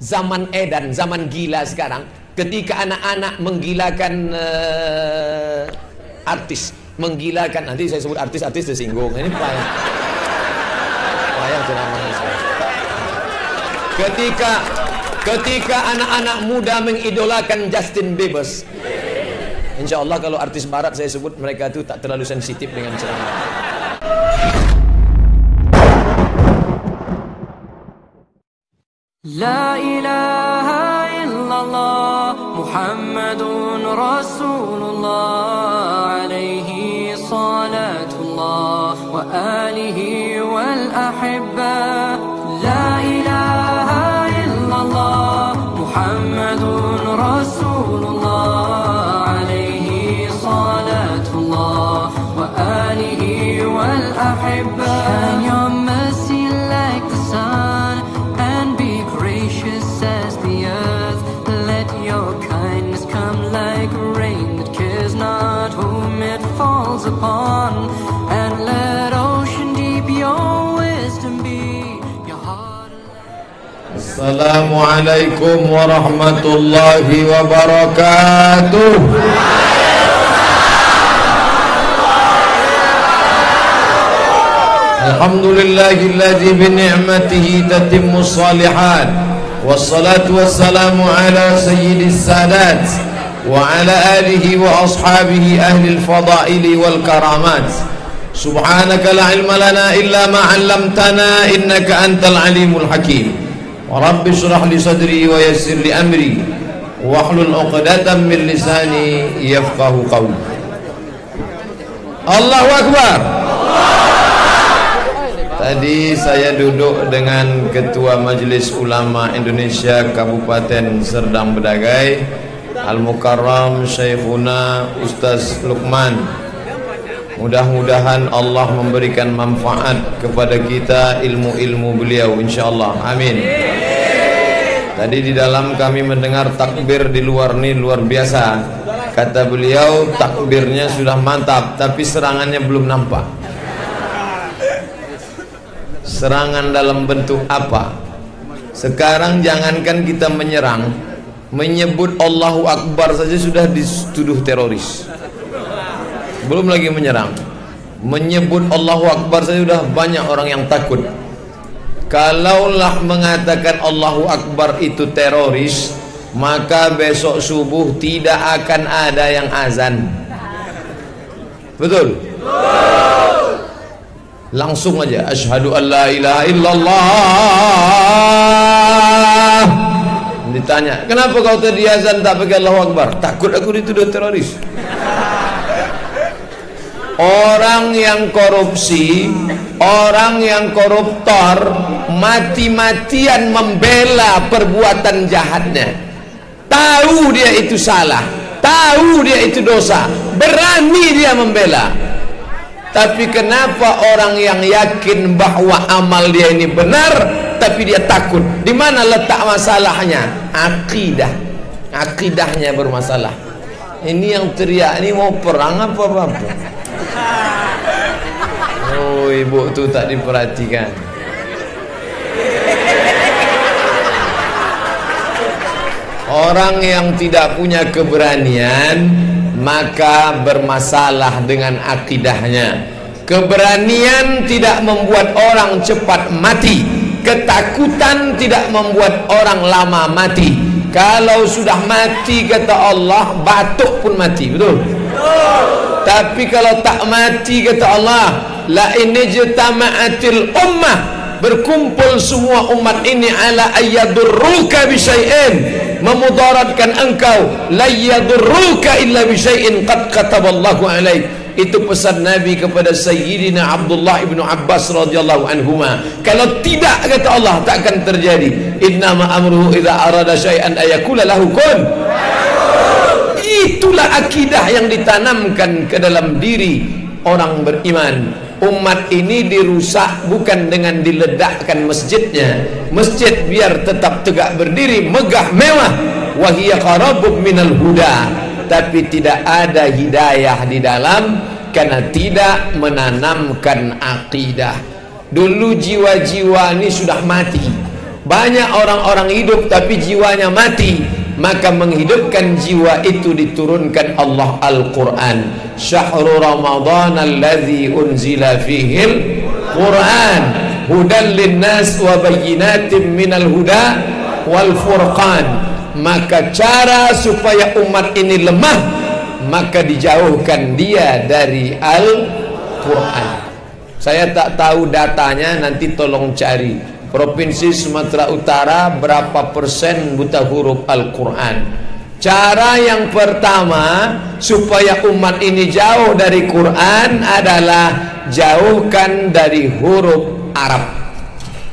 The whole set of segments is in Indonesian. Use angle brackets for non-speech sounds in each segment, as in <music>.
zaman edan, zaman gila sekarang, ketika anak-anak menggilakan uh, artis, menggilakan nanti saya sebut artis-artis tersinggung. Ini payah. Payah ceramahnya saya. Ketika ketika anak-anak muda mengidolakan Justin Bieber. Insya Allah kalau artis barat saya sebut mereka itu tak terlalu sensitif dengan ceramah. لا إله إلا الله محمد رسول الله عليه صلاة الله وآله والأحبة. لا إله إلا الله محمد رسول الله عليه صلاة الله وآله والأحبة. السلام عليكم ورحمة الله وبركاته الحمد لله الذي بنعمته تتم الصالحات والصلاة والسلام على سيد السادات وعلى آله وأصحابه أهل الفضائل والكرامات. سبحانك لا علم لنا إلا ما علمتنا إنك أنت العليم الحكيم. ورب اشرح لي صدري ويسر لي أمري. واحلل عقدة من لساني يفقه قولي. الله أكبر. Tadi saya duduk dengan Ketua Majelis Ulama Indonesia Kabupaten Serdang Bedagai. Al-Mukarram Syekhuna Ustaz Lukman Mudah-mudahan Allah memberikan manfaat kepada kita ilmu-ilmu beliau insyaallah. Amin. Tadi di dalam kami mendengar takbir di luar ini luar biasa. Kata beliau takbirnya sudah mantap tapi serangannya belum nampak. Serangan dalam bentuk apa? Sekarang jangankan kita menyerang, menyebut Allahu Akbar saja sudah dituduh teroris. Belum lagi menyerang. Menyebut Allahu Akbar saja sudah banyak orang yang takut. Kalaulah mengatakan Allahu Akbar itu teroris, maka besok subuh tidak akan ada yang azan. Betul? Langsung aja asyhadu an la ilaha illallah. Ditanya, "Kenapa kau tadi azan tak pakai Allahu Akbar?" Takut aku dituduh teroris. Orang yang korupsi, orang yang koruptor mati-matian membela perbuatan jahatnya. Tahu dia itu salah, tahu dia itu dosa, berani dia membela. Tapi kenapa orang yang yakin bahwa amal dia ini benar tapi dia takut? Di mana letak masalahnya? Akidah. Akidahnya bermasalah. Ini yang teriak ini mau perang apa apa? Oh ibu tu tak diperhatikan Orang yang tidak punya keberanian Maka bermasalah dengan akidahnya. Keberanian tidak membuat orang cepat mati. Ketakutan tidak membuat orang lama mati. Kalau sudah mati kata Allah Batuk pun mati. Betul? Tapi kalau tak mati kata Allah La ini jutama'atil ummah Berkumpul semua umat ini Ala ayyadurruka bisyai'in Memudaratkan engkau La yadurruka illa bisyai'in Qad kataballahu alaih itu pesan Nabi kepada Sayyidina Abdullah ibnu Abbas radhiyallahu anhuma. Kalau tidak kata Allah tak akan terjadi. Innama amruhu idza arada syai'an ayakula lahu kun. Itulah akidah yang ditanamkan ke dalam diri orang beriman. Umat ini dirusak bukan dengan diledakkan masjidnya. Masjid biar tetap tegak berdiri, megah mewah. Wahiyya qarabub minal huda tapi tidak ada hidayah di dalam karena tidak menanamkan akidah dulu jiwa-jiwa ini sudah mati banyak orang-orang hidup tapi jiwanya mati maka menghidupkan jiwa itu diturunkan Allah Al-Quran. Syahrul ramadhan alladhi unzila fihil Quran. Hudan linnas wa bayyinatin minal huda wal furqan. Maka cara supaya umat ini lemah maka dijauhkan dia dari Al-Quran. Saya tak tahu datanya nanti tolong cari Provinsi Sumatera Utara berapa persen buta huruf Al-Quran? Cara yang pertama supaya umat ini jauh dari Quran adalah jauhkan dari huruf Arab.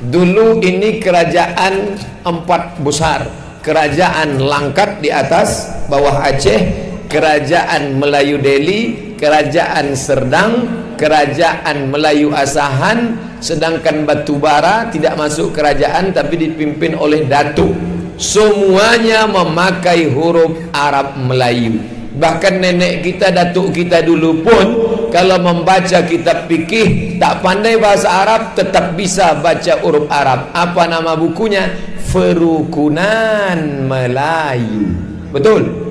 Dulu ini kerajaan empat besar. Kerajaan Langkat di atas bawah Aceh. Kerajaan Melayu Delhi. Kerajaan Serdang kerajaan Melayu Asahan sedangkan Batubara tidak masuk kerajaan tapi dipimpin oleh Datuk semuanya memakai huruf Arab Melayu. Bahkan nenek kita datuk kita dulu pun kalau membaca kitab fikih tak pandai bahasa Arab tetap bisa baca huruf Arab. Apa nama bukunya? Ferukunan Melayu. Betul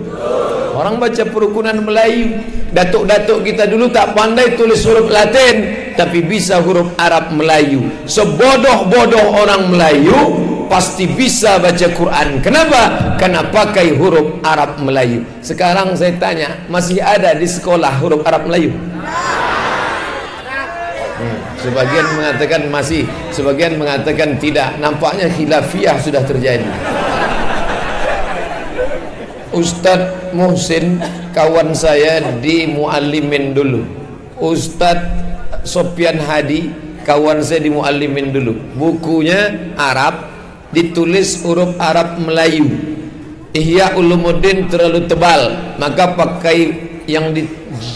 Orang baca perukunan Melayu Datuk-datuk kita dulu tak pandai tulis huruf Latin Tapi bisa huruf Arab Melayu. Sebodoh-bodoh orang Melayu Pasti bisa baca Quran. Kenapa? Karena pakai huruf Arab Melayu. Sekarang saya tanya Masih ada di sekolah huruf Arab Melayu? Hmm, sebagian mengatakan masih Sebagian mengatakan tidak. Nampaknya khilafiyah sudah terjadi Ustadz Muhsin kawan saya di Muallimin dulu. Ustadz Sopian Hadi kawan saya di Muallimin dulu. Bukunya Arab ditulis huruf Arab Melayu. Ihya Ulumuddin terlalu tebal maka pakai yang di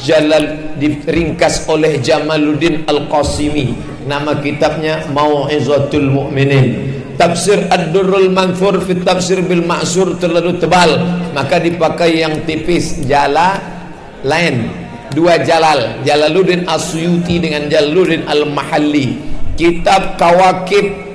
Jalal diringkas oleh Jamaluddin Al-Qasimi. Nama kitabnya Mau'izatul Mu'minin tafsir Ad-Durrul Manfur fit tafsir bil Ma'sur terlalu tebal. Maka dipakai yang tipis jala lain. Dua jalal Jalaluddin Asyuti dengan Jalaluddin Al-Mahalli. Kitab Kawakib.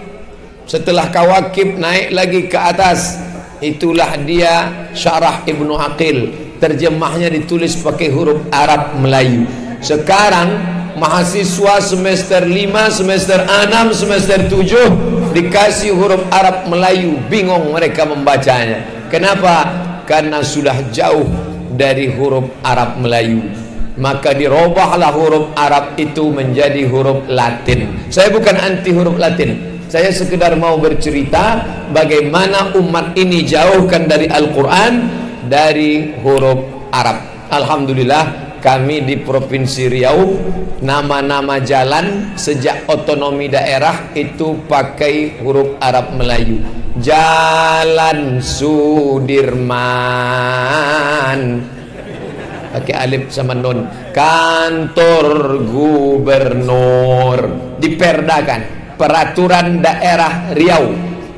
Setelah Kawakib naik lagi ke atas itulah dia Syarah Ibnu Aqil. Terjemahnya ditulis pakai huruf Arab Melayu. Sekarang mahasiswa semester 5, semester 6, semester 7 dikasih huruf Arab Melayu, bingung mereka membacanya. Kenapa? Karena sudah jauh dari huruf Arab Melayu. Maka dirobahlah huruf Arab itu menjadi huruf Latin. Saya bukan anti huruf Latin. Saya sekedar mau bercerita bagaimana umat ini jauhkan dari Al-Quran dari huruf Arab. Alhamdulillah kami di Provinsi Riau nama-nama jalan sejak otonomi daerah itu pakai huruf Arab Melayu. Jalan Sudirman. Pakai alif sama nun. Kantor gubernur. Diperdakan. Peraturan daerah Riau.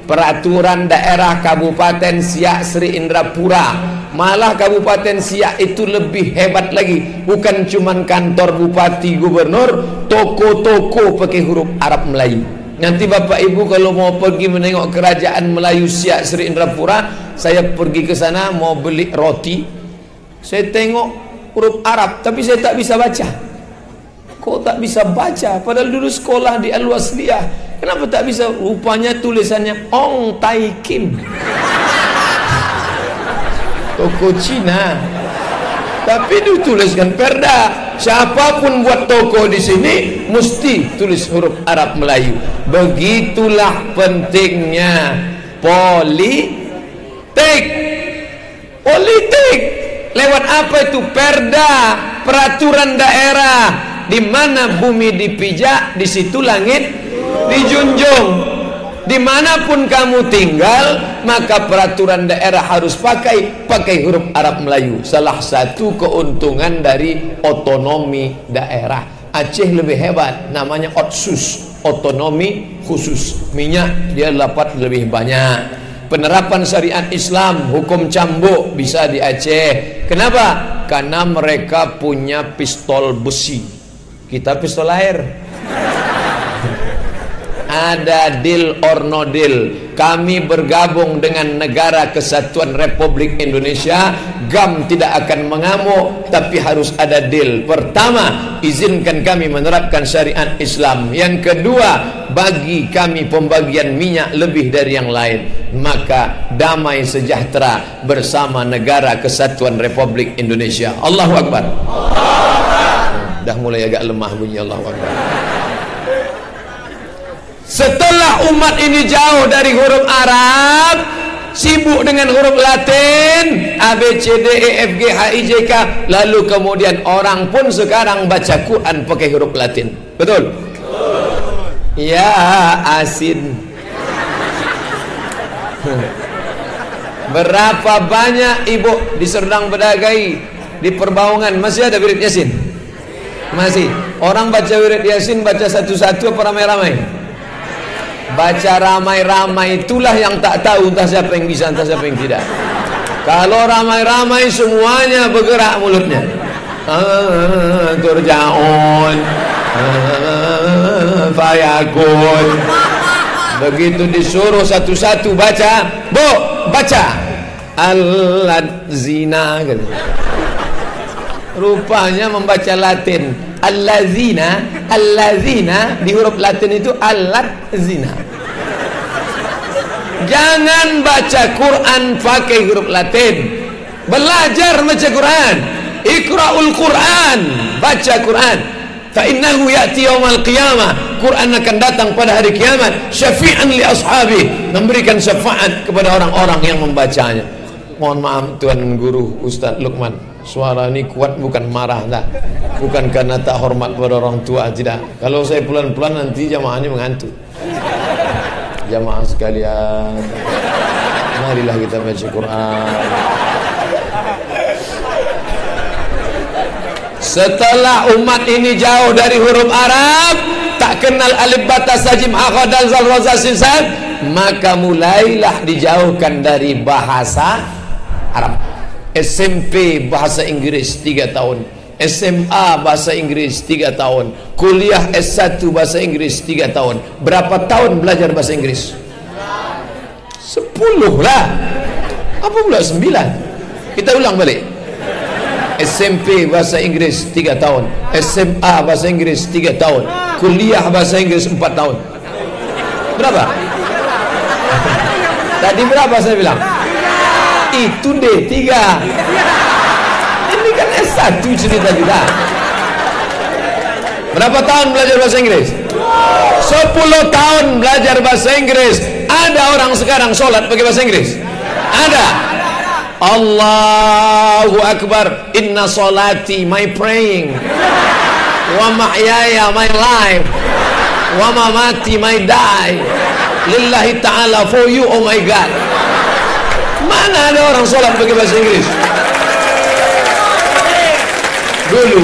Peraturan daerah Kabupaten Siak Sri Indrapura malah Kabupaten Siak itu lebih hebat lagi. Bukan cuman kantor bupati gubernur toko-toko pakai huruf Arab Melayu. Nanti Bapak Ibu kalau mau pergi menengok kerajaan Melayu Siak Sri Indrapura saya pergi ke sana mau beli roti. Saya tengok huruf Arab tapi saya tak bisa baca. Kok tak bisa baca? Padahal dulu sekolah di Al-Wasliyah. Kenapa tak bisa? Rupanya tulisannya Ong Tai Kim toko Cina. Tapi dituliskan perda. Siapa pun buat toko di sini mesti tulis huruf Arab Melayu. Begitulah pentingnya politik. Politik. Lewat apa itu perda peraturan daerah? Di mana bumi dipijak di situ langit dijunjung di mana pun kamu tinggal maka peraturan daerah harus pakai pakai huruf Arab Melayu. Salah satu keuntungan dari otonomi daerah. Aceh lebih hebat namanya otsus. Otonomi khusus. Minyak dia dapat lebih banyak. Penerapan syariat Islam hukum cambuk bisa di Aceh. Kenapa? karena mereka punya pistol besi. Kita pistol air ada deal or no deal. Kami bergabung dengan negara kesatuan Republik Indonesia. GAM tidak akan mengamuk tapi harus ada deal. Pertama izinkan kami menerapkan syariat Islam. Yang kedua bagi kami pembagian minyak lebih dari yang lain. Maka damai sejahtera bersama negara kesatuan Republik Indonesia. Allahu Akbar. Dah mulai agak lemah bunyi Allahu Akbar setelah umat ini jauh dari huruf Arab sibuk dengan huruf Latin A B C D E F G H I J K lalu kemudian orang pun sekarang baca Quran pakai huruf Latin. Betul? Ya asin. Berapa banyak ibu di Serdang di Perbaungan? Masih ada wirid Yasin? Masih. Orang baca wirid Yasin baca satu-satu apa ramai-ramai baca ramai-ramai itulah yang tak tahu entah siapa yang bisa entah siapa yang tidak. Kalau ramai-ramai semuanya bergerak mulutnya. Turjaun fayakun. Begitu disuruh satu-satu baca bu baca. Alat zina gitu. Rupanya membaca latin. Allazina allazina di huruf latin itu alat zina jangan baca Quran pakai huruf latin. Belajar baca Quran. Ikra'ul Quran. Baca Quran. Fa innahu ya'ti yawmal qiyamah. Quran akan datang pada hari kiamat. Syafi'an li ashabi. Memberikan syafaat kepada orang-orang yang membacanya. Mohon maaf Tuan Guru Ustaz Lukman suara ini kuat bukan marah tak. Bukan karena tak hormat pada orang tua tidak. Kalau saya pelan-pelan nanti jamaah ini mengantuk. Jamaah sekalian. Marilah kita baca Quran. Setelah umat ini jauh dari huruf Arab tak kenal alif bata sajim akhad dan zal maka mulailah dijauhkan dari bahasa Arab SMP bahasa Inggris 3 tahun. SMA bahasa Inggris 3 tahun. Kuliah S1 bahasa Inggris 3 tahun. Berapa tahun belajar bahasa Inggris 10 lah. Apa pula 9 kita ulang balik. SMP bahasa Inggris 3 tahun. SMA bahasa Inggris 3 tahun. Kuliah bahasa Inggris 4 tahun. Berapa? Tadi berapa saya bilang itu D3 ini kan S1 cerita kita. Berapa tahun belajar bahasa Inggris? 10 tahun belajar bahasa Inggris. Ada orang sekarang sholat pakai bahasa Inggris? Ada. Allahu Akbar. Inna solati my praying. Wa mahyaya my life. Wa mamati my die. Lillahi ta'ala for you oh my God Mana ada orang sholat pakai bahasa Inggris? Dulu,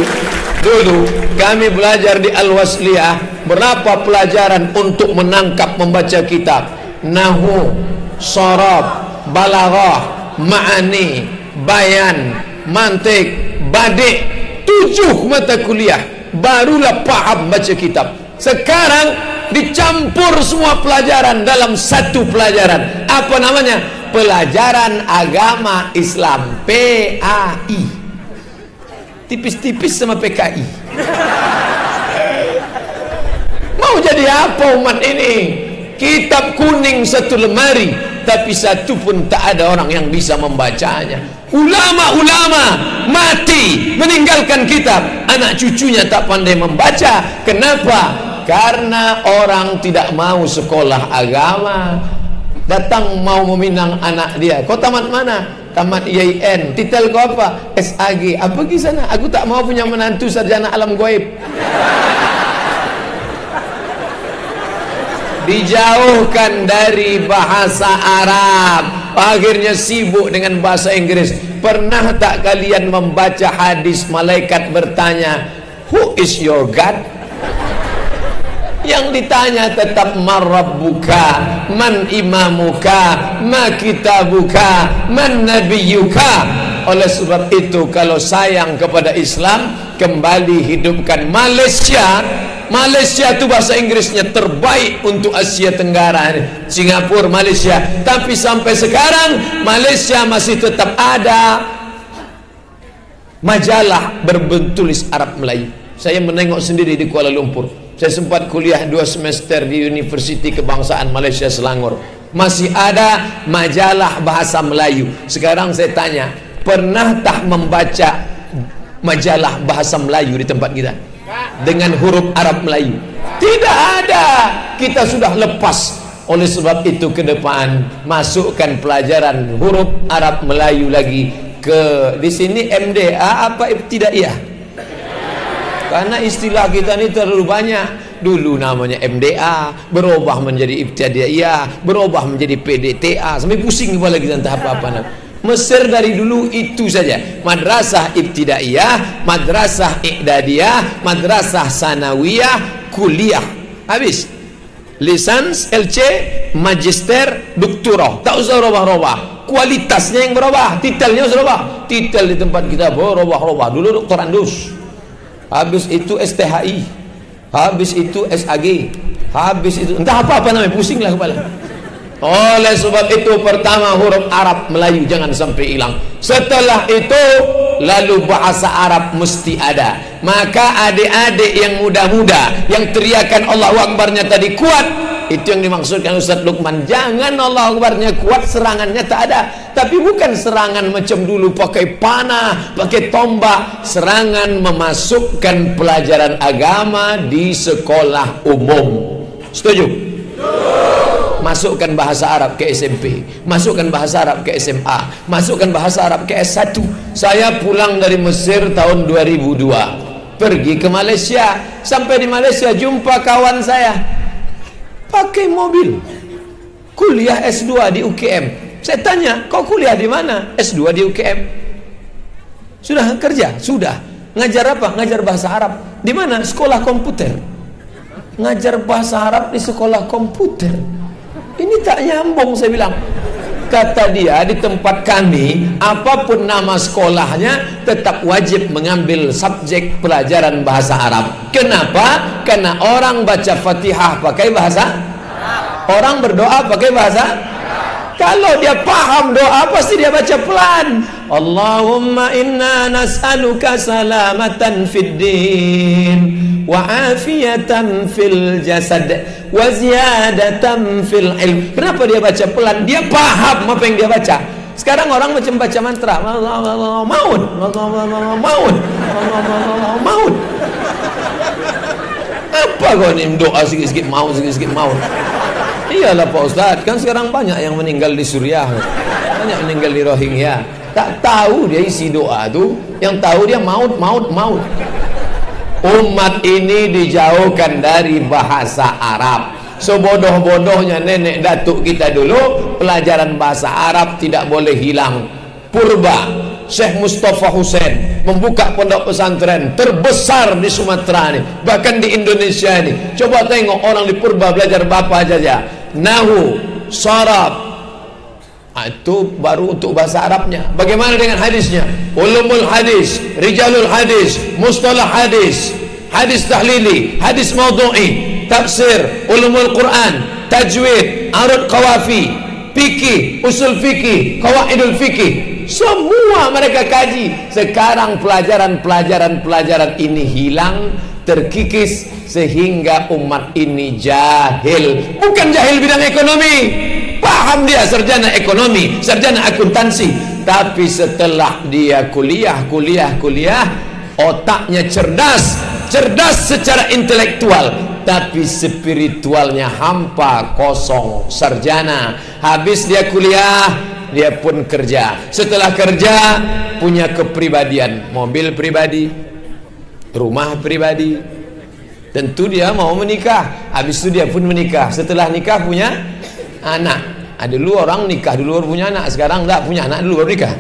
dulu kami belajar di Al-Wasliyah berapa pelajaran untuk menangkap membaca kitab? Nahu, Sorab, Balaghah, Ma'ani, Bayan, Mantik, Badik tujuh mata kuliah barulah paham baca kitab. Sekarang dicampur semua pelajaran dalam satu pelajaran. Apa namanya pelajaran agama Islam PAI tipis-tipis sama PKI mau jadi apa umat ini? Kitab kuning satu lemari tapi satu pun tak ada orang yang bisa membacanya. Ulama-ulama mati meninggalkan kitab. Anak cucunya tak pandai membaca. Kenapa? Karena orang tidak mau sekolah agama datang mau meminang anak dia. Kau tamat mana? Tamat IAIN titel kau apa? SAG apa pergi sana? Aku tak mau punya menantu sarjana alam goib. <laughs> Dijauhkan dari bahasa Arab. Akhirnya sibuk dengan bahasa Inggris. Pernah tak kalian membaca hadis malaikat bertanya who is your God yang ditanya tetap marabbuka man imamuka? Ma kitabuka? Man nabiyuka? Oleh sebab itu kalau sayang kepada Islam kembali hidupkan Malaysia. Malaysia itu bahasa Inggrisnya terbaik untuk Asia Tenggara Singapura, Malaysia. Tapi sampai sekarang Malaysia masih tetap ada. Majalah berbentulis Arab Melayu. Saya menengok sendiri di Kuala Lumpur saya sempat kuliah dua semester di Universiti Kebangsaan Malaysia Selangor. Masih ada majalah bahasa Melayu. Sekarang saya tanya pernah tak membaca majalah bahasa Melayu di tempat kita? Dengan huruf Arab Melayu? Tidak ada. Kita sudah lepas. Oleh sebab itu ke depan masukkan pelajaran huruf Arab Melayu lagi ke di sini MDA apa? Ibtidaiyah karena istilah kita ini terlalu banyak. Dulu namanya MDA berubah menjadi ibtidaiyah berubah menjadi PDTA sampai pusing kepala kita entah apa-apa Mesir dari dulu itu saja. Madrasah ibtidaiyah madrasah i'dadiyah madrasah sanawiyah kuliah. Habis. Lisans LC magister doktorah. Tak usah robah-robah. Kualitasnya yang berubah titelnya robah. Titel di tempat kita berubah-robah. Dulu doktor Andus habis itu STHI habis itu SAG habis itu entah apa-apa namanya pusing lah kepala. Oleh sebab itu pertama huruf Arab Melayu jangan sampai hilang. Setelah itu lalu bahasa Arab mesti ada. Maka adik-adik yang muda-muda yang teriakan Allah Akbarnya tadi kuat itu yang dimaksudkan Ustaz Lukman jangan Allah Akbarnya kuat serangannya tak ada tapi bukan serangan macam dulu pakai panah pakai tombak serangan memasukkan pelajaran agama di sekolah umum setuju? setuju masukkan bahasa Arab ke SMP masukkan bahasa Arab ke SMA masukkan bahasa Arab ke S1 saya pulang dari Mesir tahun 2002 pergi ke Malaysia. Sampai di Malaysia jumpa kawan saya. Pakai mobil. Kuliah S2 di UKM saya tanya kau kuliah di mana? S2 di UKM sudah kerja? Sudah. Ngajar apa? Ngajar bahasa Arab. Di mana? Sekolah komputer. Ngajar bahasa Arab di sekolah komputer ini tak nyambung saya bilang. Kata dia di tempat kami apa pun nama sekolahnya tetap wajib mengambil subjek pelajaran bahasa Arab. Kenapa? Karena orang baca Fatihah pakai bahasa Orang berdoa pakai bahasa Kalau dia paham doa pasti dia baca pelan. Allahumma inna nas'aluka salamatan fid din wa afiyatan fil jasad wa ziyadatan fil ilm. Kenapa dia baca pelan? Dia paham apa yang dia baca. Sekarang orang macam baca mantra, maut, maut, maut. Apa kau ni doa sikit-sikit maut, sikit-sikit maut? Iyalah Pak Ustaz, kan sekarang banyak yang meninggal di Suriah. Banyak meninggal di Rohingya. Tak tahu dia isi doa tu, yang tahu dia maut, maut, maut. Umat ini dijauhkan dari bahasa Arab. Sebodoh-bodohnya nenek datuk kita dulu, pelajaran bahasa Arab tidak boleh hilang. Purba, Syekh Mustafa Hussein membuka pondok pesantren terbesar di Sumatera ini, bahkan di Indonesia ini. Coba tengok orang di Purba belajar apa saja nahu, sarab ah, itu baru untuk bahasa Arabnya. Bagaimana dengan hadisnya? Ulumul hadis, rijalul hadis mustalah hadis hadis tahlili, hadis maudhu'i tafsir, ulumul Quran tajwid, arud qawafi fikih, usul fikih kawaidul fikih semua mereka kaji. Sekarang pelajaran-pelajaran pelajaran ini hilang terkikis sehingga umat ini jahil. Bukan jahil bidang ekonomi paham dia sarjana ekonomi sarjana akuntansi. Tapi setelah dia kuliah kuliah kuliah otaknya cerdas cerdas secara intelektual. Tapi spiritualnya hampa kosong sarjana. Habis dia kuliah dia pun kerja. Setelah kerja punya kepribadian. Mobil pribadi rumah pribadi. Tentu dia mau menikah. Habis itu dia pun menikah. Setelah nikah punya anak. Ada dulu orang nikah dulu baru punya anak. Sekarang enggak punya anak dulu baru nikah.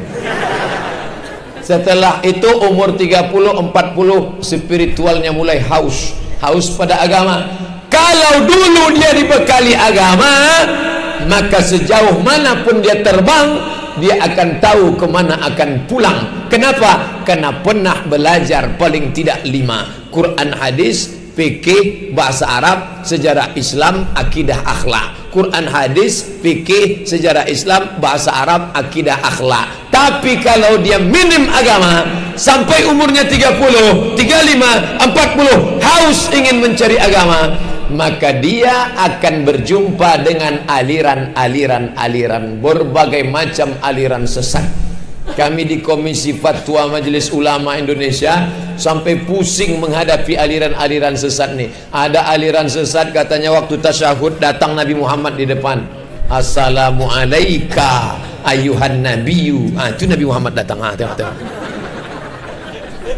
Setelah itu umur 30 40 spiritualnya mulai haus. Haus pada agama. Kalau dulu dia dibekali agama maka sejauh mana pun dia terbang dia akan tahu ke mana akan pulang. Kenapa? karena pernah belajar paling tidak lima. Quran hadis fikih, bahasa Arab, sejarah Islam, akidah akhlak. Quran hadis, fikih, sejarah Islam, bahasa Arab, akidah akhlak. Tapi kalau dia minim agama sampai umurnya 30, 35, 40 haus ingin mencari agama, maka dia akan berjumpa dengan aliran-aliran aliran berbagai macam aliran sesat kami di Komisi Fatwa Majelis Ulama Indonesia sampai pusing menghadapi aliran-aliran sesat nih. Ada aliran sesat katanya waktu tasyahud datang Nabi Muhammad di depan. Assalamualaikum ayuhan nabiyyu. Ah itu Nabi Muhammad datang. Ah tengok tengok.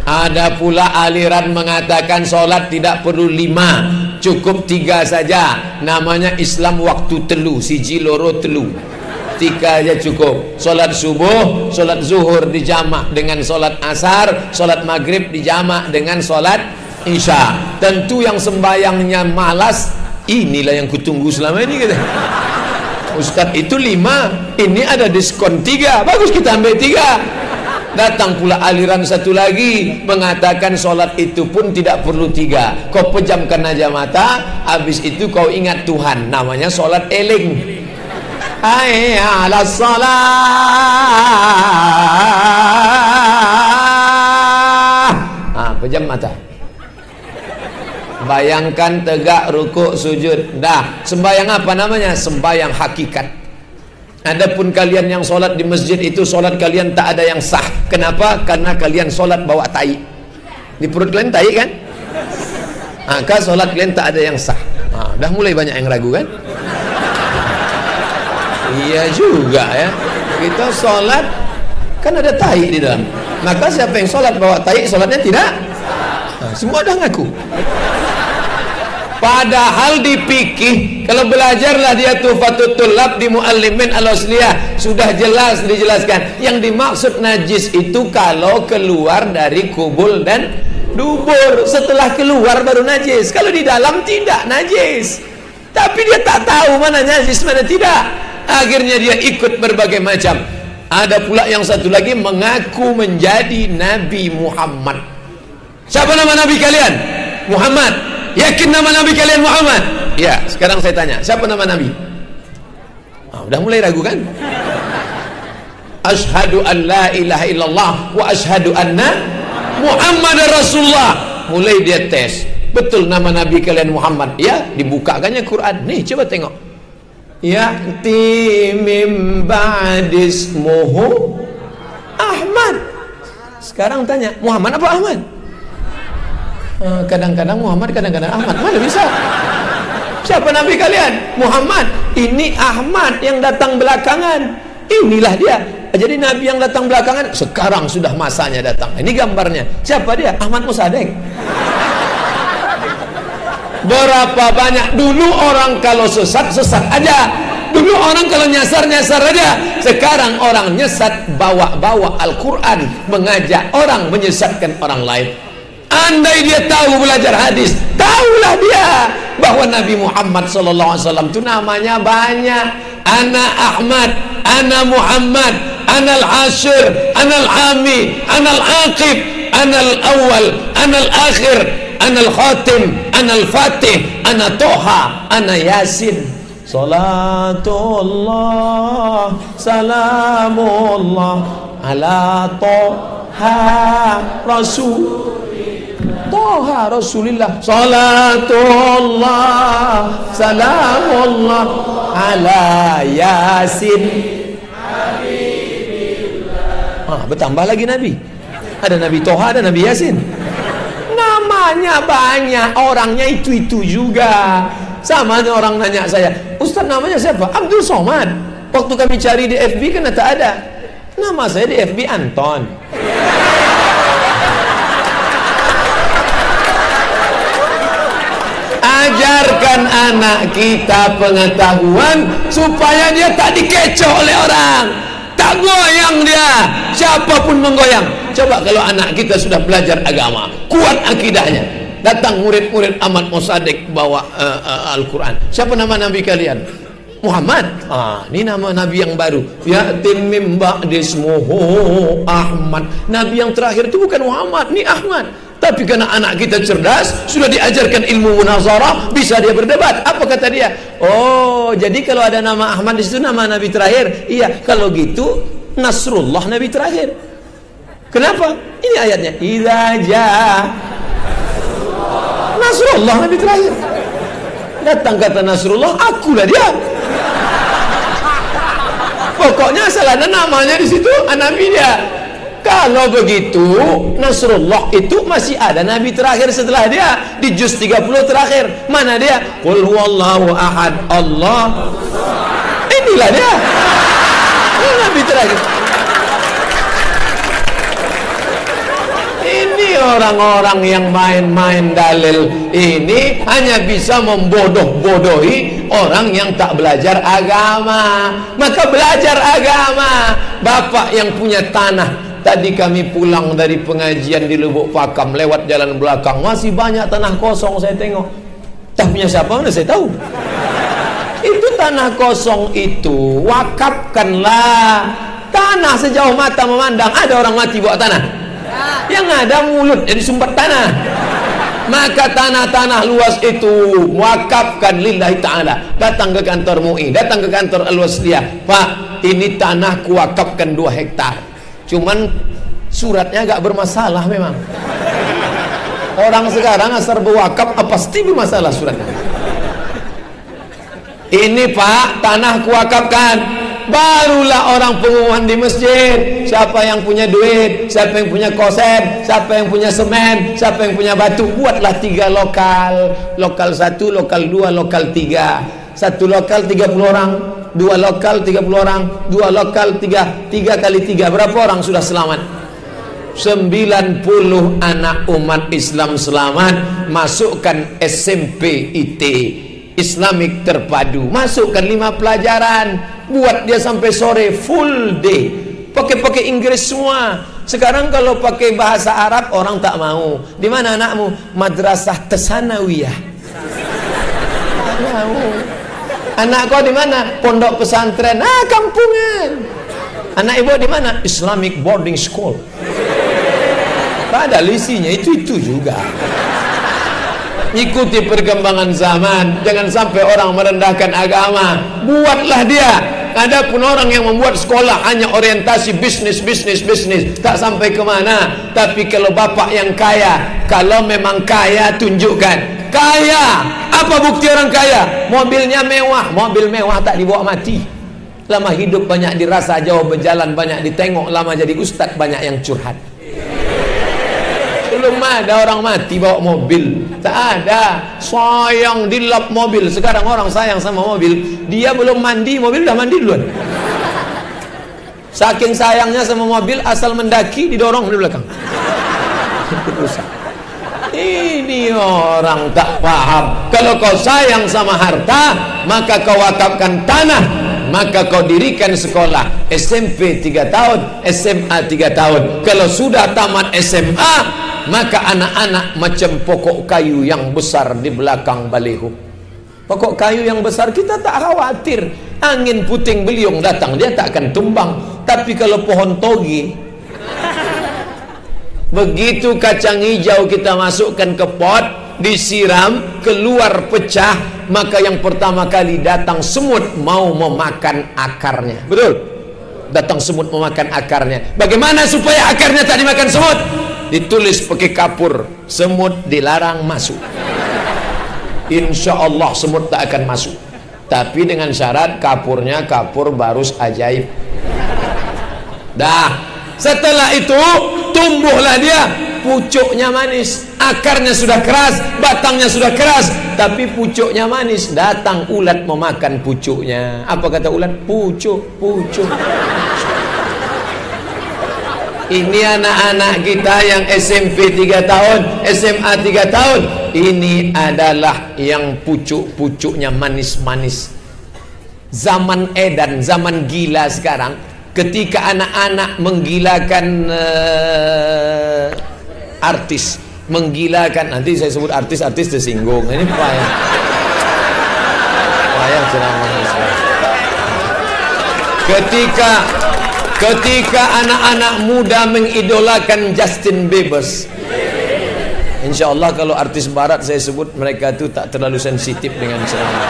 Ada pula aliran mengatakan solat tidak perlu lima, cukup tiga saja. Namanya Islam waktu telu, siji loro telu tiga aja cukup. Solat subuh solat zuhur dijamak dengan solat asar solat maghrib dijamak dengan solat isya. Tentu yang sembayangnya malas inilah yang kutunggu selama ini gitu. Ustaz itu lima. Ini ada diskon tiga. Bagus kita ambil tiga. Datang pula aliran satu lagi mengatakan solat itu pun tidak perlu tiga. Kau pejamkan aja mata habis itu kau ingat Tuhan namanya solat eling ala salah ah pejam mata bayangkan tegak rukuk sujud dah sembayang apa namanya sembayang hakikat Adapun kalian yang solat di masjid itu solat kalian tak ada yang sah. Kenapa? Karena kalian solat bawa tai. Di perut kalian tai kan? Maka solat kalian tak ada yang sah. Ah, dah mulai banyak yang ragu kan? Iya juga ya. Kita sholat kan ada tai di dalam. Maka siapa yang sholat bawa tai, sholatnya tidak? Nah, semua dah ngaku. Padahal dipikir kalau belajarlah dia tufatul tulab di muallimin al sudah jelas dijelaskan. Yang dimaksud najis itu kalau keluar dari kubul dan dubur. Setelah keluar baru najis. Kalau di dalam tidak najis. Tapi dia tak tahu mana najis mana tidak akhirnya dia ikut berbagai macam ada pula yang satu lagi mengaku menjadi Nabi Muhammad siapa nama Nabi kalian? Muhammad yakin nama Nabi kalian Muhammad? ya sekarang saya tanya siapa nama Nabi? Oh, udah mulai ragu kan? Ashadu an la ilaha illallah wa ashadu anna Muhammad Rasulullah mulai dia tes betul nama Nabi kalian Muhammad ya dibukakannya Quran nih coba tengok ya'ti mim ba'dismuhu Ahmad. Sekarang tanya Muhammad apa Ahmad? Eh, kadang-kadang Muhammad kadang-kadang Ahmad. Mana bisa? Siapa nabi kalian? Muhammad. Ini Ahmad yang datang belakangan. Inilah dia. Jadi nabi yang datang belakangan sekarang sudah masanya datang. Ini gambarnya. Siapa dia? Ahmad Musadek Berapa banyak dulu orang kalau sesat sesat aja. Dulu orang kalau nyasar nyasar aja. Sekarang orang nyesat bawa-bawa Al-Qur'an mengajak orang menyesatkan orang lain. Andai dia tahu belajar hadis, tahulah dia bahwa Nabi Muhammad wasallam itu namanya banyak. Ana Ahmad, ana Muhammad, ana al-Ashir, ana al-Ami, ana al-Aqib, ana al-Awwal, ana al-Akhir, ana al-khatim ana al-fatih ana toha ana yasin. Salatullah salamullah ala toha rasul. Toha Rasulillah. Salatullah Salamullah Ala Yasin. Ah, bertambah lagi Nabi. Ada Nabi Toha, ada Nabi Yasin namanya banyak. Orangnya itu-itu juga. Sama orang nanya saya Ustaz namanya siapa? Abdul Somad. Waktu kami cari di FB kan tak ada. Nama saya di FB Anton. Ajarkan anak kita pengetahuan supaya dia tak dikecoh oleh orang tak goyang dia. Siapapun menggoyang. Coba kalau anak kita sudah belajar agama kuat akidahnya. Datang murid-murid Ahmad Mosadek bawa uh, uh, Al-Quran. Siapa nama Nabi kalian? Muhammad. Ah, ini nama Nabi yang baru. Ya timim ba'dismuhu Ahmad. Nabi yang terakhir itu bukan Muhammad ini Ahmad Tapi karena anak kita cerdas, sudah diajarkan ilmu munazarah, bisa dia berdebat. Apa kata dia? Oh, jadi kalau ada nama Ahmad di situ nama Nabi terakhir. Iya, kalau gitu Nasrullah Nabi terakhir. Kenapa? Ini ayatnya. Idza jaa Nasrullah Nabi terakhir. Datang kata Nasrullah, akulah dia. Pokoknya asal ada namanya di situ, Nabi dia. Kalau begitu, Nasrullah itu masih ada Nabi terakhir setelah dia di juz 30 terakhir. Mana dia? Qul huwallahu ahad. Allah. Inilah dia. Ini Nabi terakhir. Ini orang-orang yang main-main dalil ini hanya bisa membodoh-bodohi orang yang tak belajar agama. Maka belajar agama. Bapak yang punya tanah Tadi kami pulang dari pengajian di Lubuk Pakam lewat jalan belakang masih banyak tanah kosong saya tengok. Tak punya siapa mana saya tahu. Itu tanah kosong itu wakafkanlah tanah sejauh mata memandang ada orang mati bawa tanah. Yang ada mulut jadi sumber tanah. Maka tanah-tanah luas itu wakafkan lillahi ta'ala. Datang ke kantor MUI, datang ke kantor Al-Wasliyah. Pak, ini tanah kuwakafkan 2 hektar Cuman suratnya agak bermasalah memang. Orang sekarang asal berwakaf apa pasti bermasalah suratnya. Ini Pak, tanah kuwakafkan. Barulah orang pengumuman di masjid Siapa yang punya duit Siapa yang punya kosen Siapa yang punya semen Siapa yang punya batu Buatlah tiga lokal Lokal satu, lokal dua, lokal tiga Satu lokal tiga puluh orang dua lokal 30 orang dua lokal tiga tiga kali tiga. Berapa orang sudah selamat? 90 anak umat Islam selamat. Masukkan SMP IT Islamik terpadu. Masukkan lima pelajaran. Buat dia sampai sore full day. Pakai-pakai Inggris semua. Sekarang kalau pakai bahasa Arab orang tak mau. Di mana anakmu? Madrasah tesanawiyah. Tak mau Anak kau di mana? Pondok pesantren. Ah, kampungan. Anak ibu di mana? Islamic boarding school. Pada isinya itu-itu juga. Ikuti perkembangan zaman. Jangan sampai orang merendahkan agama. Buatlah dia. Ada pun orang yang membuat sekolah hanya orientasi bisnis, bisnis, bisnis. Tak sampai ke mana. Tapi kalau bapak yang kaya, kalau memang kaya tunjukkan kaya. Apa bukti orang kaya? Mobilnya mewah. Mobil mewah tak dibawa mati. Lama hidup banyak dirasa jauh berjalan banyak ditengok lama jadi ustad banyak yang curhat. Belum ada orang mati bawa mobil. Tak ada. Sayang dilap mobil. Sekarang orang sayang sama mobil. Dia belum mandi mobil udah mandi duluan. Saking sayangnya sama mobil asal mendaki didorong di belakang. <laughs> Rusak ini orang tak paham. Kalau kau sayang sama harta, maka kau wakafkan tanah, maka kau dirikan sekolah SMP 3 tahun, SMA 3 tahun. Kalau sudah tamat SMA, maka anak-anak macam pokok kayu yang besar di belakang baliho. Pokok kayu yang besar kita tak khawatir. Angin puting beliung datang, dia tak akan tumbang. Tapi kalau pohon togi, Begitu kacang hijau kita masukkan ke pot, disiram, keluar pecah, maka yang pertama kali datang semut mau memakan akarnya. Betul? Datang semut memakan akarnya. Bagaimana supaya akarnya tak dimakan semut? Ditulis pakai kapur, semut dilarang masuk. Insya Allah semut tak akan masuk. Tapi dengan syarat kapurnya kapur barus ajaib. Dah. Setelah itu tumbuhlah dia. Pucuknya manis akarnya sudah keras batangnya sudah keras. Tapi pucuknya manis datang ulat memakan pucuknya. Apa kata ulat? Pucuk pucuk. Ini anak-anak kita yang SMP 3 tahun SMA 3 tahun. Ini adalah yang pucuk-pucuknya manis-manis. Zaman edan zaman gila sekarang ketika anak-anak menggilakan uh, artis menggilakan nanti saya sebut artis-artis tersinggung. Ini payah. Payah ceramah ketika ketika anak-anak muda mengidolakan Justin Bieber. Insya Allah kalau artis barat saya sebut mereka itu tak terlalu sensitif dengan ceramah.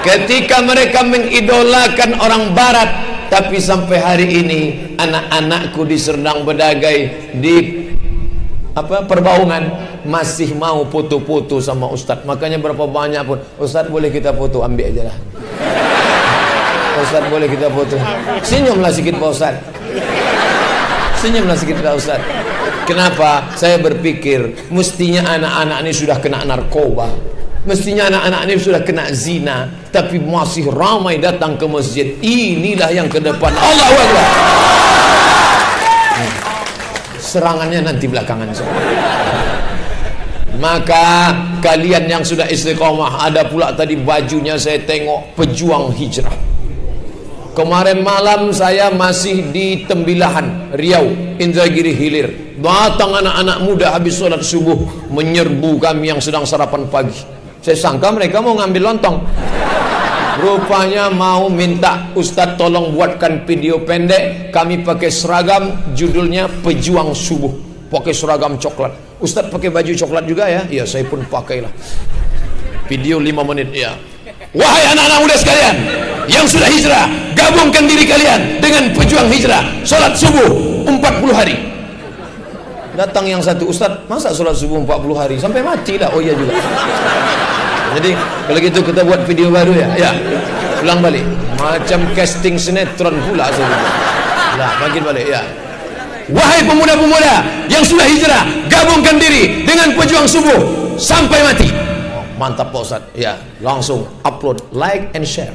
Ketika mereka mengidolakan orang barat, tapi sampai hari ini anak-anakku di Serdang Bedagai di apa perbaungan masih mau foto-foto sama Ustadz. Makanya berapa banyak pun Ustadz boleh kita foto ambil aja lah. Ustadz boleh kita foto. Senyumlah sikit Pak Ustadz. Senyumlah sedikit Pak Ustaz. Kenapa? Saya berpikir mestinya anak-anak ini sudah kena narkoba. Mestinya anak-anak ini sudah kena zina, tapi masih ramai datang ke masjid. Inilah yang ke depan. Allah Akbar. Serangannya nanti belakangan. Maka kalian yang sudah istiqomah ada pula tadi bajunya saya tengok pejuang hijrah. Kemarin malam saya masih di Tembilahan, Riau, Indragiri Hilir. Datang anak-anak muda habis sholat subuh menyerbu kami yang sedang sarapan pagi. Saya sangka mereka mau ngambil lontong. Rupanya mau minta Ustadz tolong buatkan video pendek. Kami pakai seragam, judulnya Pejuang Subuh. Pakai seragam coklat. Ustadz pakai baju coklat juga ya? Iya, saya pun pakailah. Video 5 menit ya. Wahai anak-anak muda sekalian yang sudah hijrah, gabungkan diri kalian dengan pejuang hijrah. Salat subuh 40 hari. Datang yang satu ustaz, masa salat subuh 40 hari sampai mati lah. Oh iya juga. Jadi kalau gitu kita buat video baru ya. Ya. Ulang balik. Macam casting sinetron pula sebenarnya. Lah, makin balik ya. Wahai pemuda-pemuda yang sudah hijrah, gabungkan diri dengan pejuang subuh sampai mati mantap Pak Ustaz ya langsung upload like and share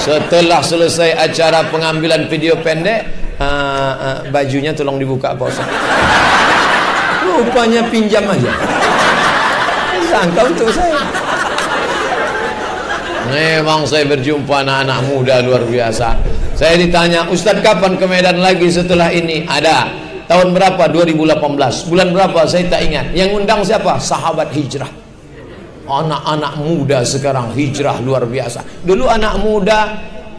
setelah selesai acara pengambilan video pendek uh, uh, bajunya tolong dibuka Pak Ustaz. Rupanya pinjam aja. Sangka untuk saya. Memang saya berjumpa anak-anak muda luar biasa. Saya ditanya Ustadz kapan ke Medan lagi setelah ini? Ada. Tahun berapa? 2018 bulan berapa? Saya tak ingat. Yang undang siapa? Sahabat hijrah. Anak-anak muda sekarang hijrah luar biasa. Dulu anak muda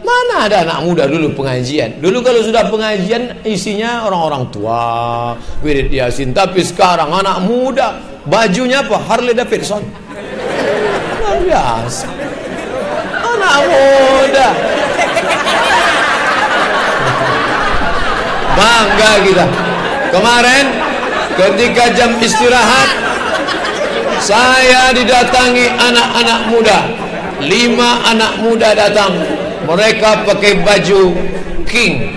mana ada anak muda dulu pengajian? Dulu kalau sudah pengajian isinya orang-orang tua wirid yasin. Tapi sekarang anak muda bajunya apa? Harley Davidson. Luar biasa. Anak muda. Bangga kita. Kemarin ketika jam istirahat saya didatangi anak-anak muda. Lima anak muda datang. Mereka pakai baju King.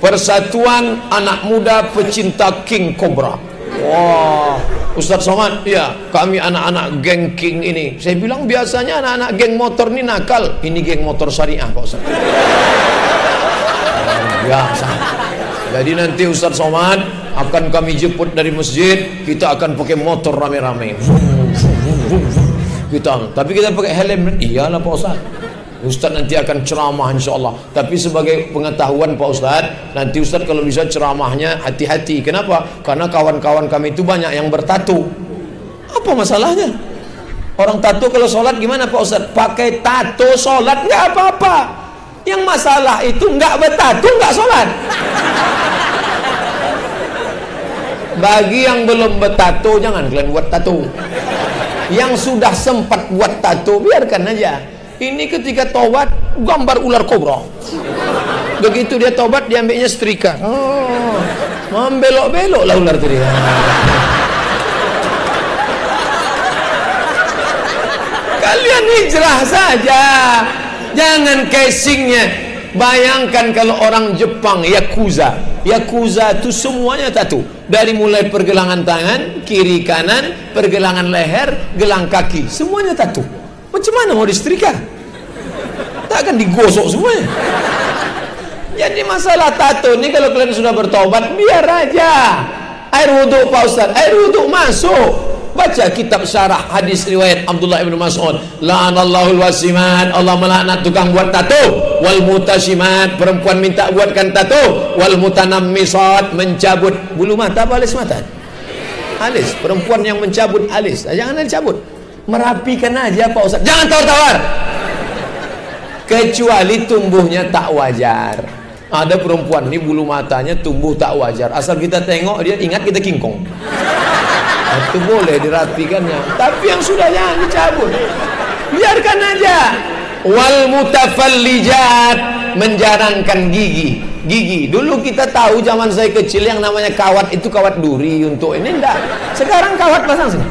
Persatuan anak muda pecinta King Cobra. Wah, Ustaz Somad, ya, kami anak-anak geng King ini. Saya bilang biasanya anak-anak geng motor ini nakal. Ini geng motor syariah, Pak Ustaz. Biasa. Jadi nanti Ustaz Somad akan kami jemput dari masjid, kita akan pakai motor rame-rame. Kita, tapi kita pakai helm. Iyalah Pak Ustaz. Ustaz nanti akan ceramah insya Allah. Tapi sebagai pengetahuan Pak Ustaz, nanti Ustaz kalau bisa ceramahnya hati-hati. Kenapa? Karena kawan-kawan kami itu banyak yang bertatu. Apa masalahnya? Orang tato kalau sholat gimana Pak Ustaz? Pakai tato sholat nggak apa-apa. Yang masalah itu nggak bertatu nggak sholat. Bagi yang belum bertato jangan kalian buat tato. Yang sudah sempat buat tato biarkan aja. Ini ketika tobat gambar ular kobra. Begitu dia tobat dia ambilnya setrika. Oh, membelok-belok lah ular tadi. Kalian hijrah saja. Jangan casingnya. Bayangkan kalau orang Jepang Yakuza. Yakuza itu semuanya tato. Dari mulai pergelangan tangan, kiri kanan, pergelangan leher, gelang kaki, semuanya tato. Macam mana mau disetrika? Takkan digosok semuanya. Jadi masalah tato ini kalau kalian sudah bertobat, biar aja. Air wudhu Pak Ustaz, air wudhu masuk. Baca kitab syarah hadis riwayat Abdullah ibn Mas'ud. La'anallahu wasimat. Allah melaknat tukang buat tato. Wal mutashimat. Perempuan minta buatkan tato. Wal mutanammisat. Mencabut bulu mata apa alis mata? Alis. Perempuan yang mencabut alis. Jangan dicabut. Merapikan aja Pak Ustaz. Jangan tawar-tawar. Kecuali tumbuhnya tak wajar. Ada perempuan ini bulu matanya tumbuh tak wajar. Asal kita tengok dia ingat kita kingkong. Itu boleh dirapikannya. Tapi yang sudah jangan dicabut. Biarkan aja. Wal mutafallijat menjarangkan gigi. Gigi. Dulu kita tahu zaman saya kecil yang namanya kawat itu kawat duri untuk ini enggak. Sekarang kawat pasang sini.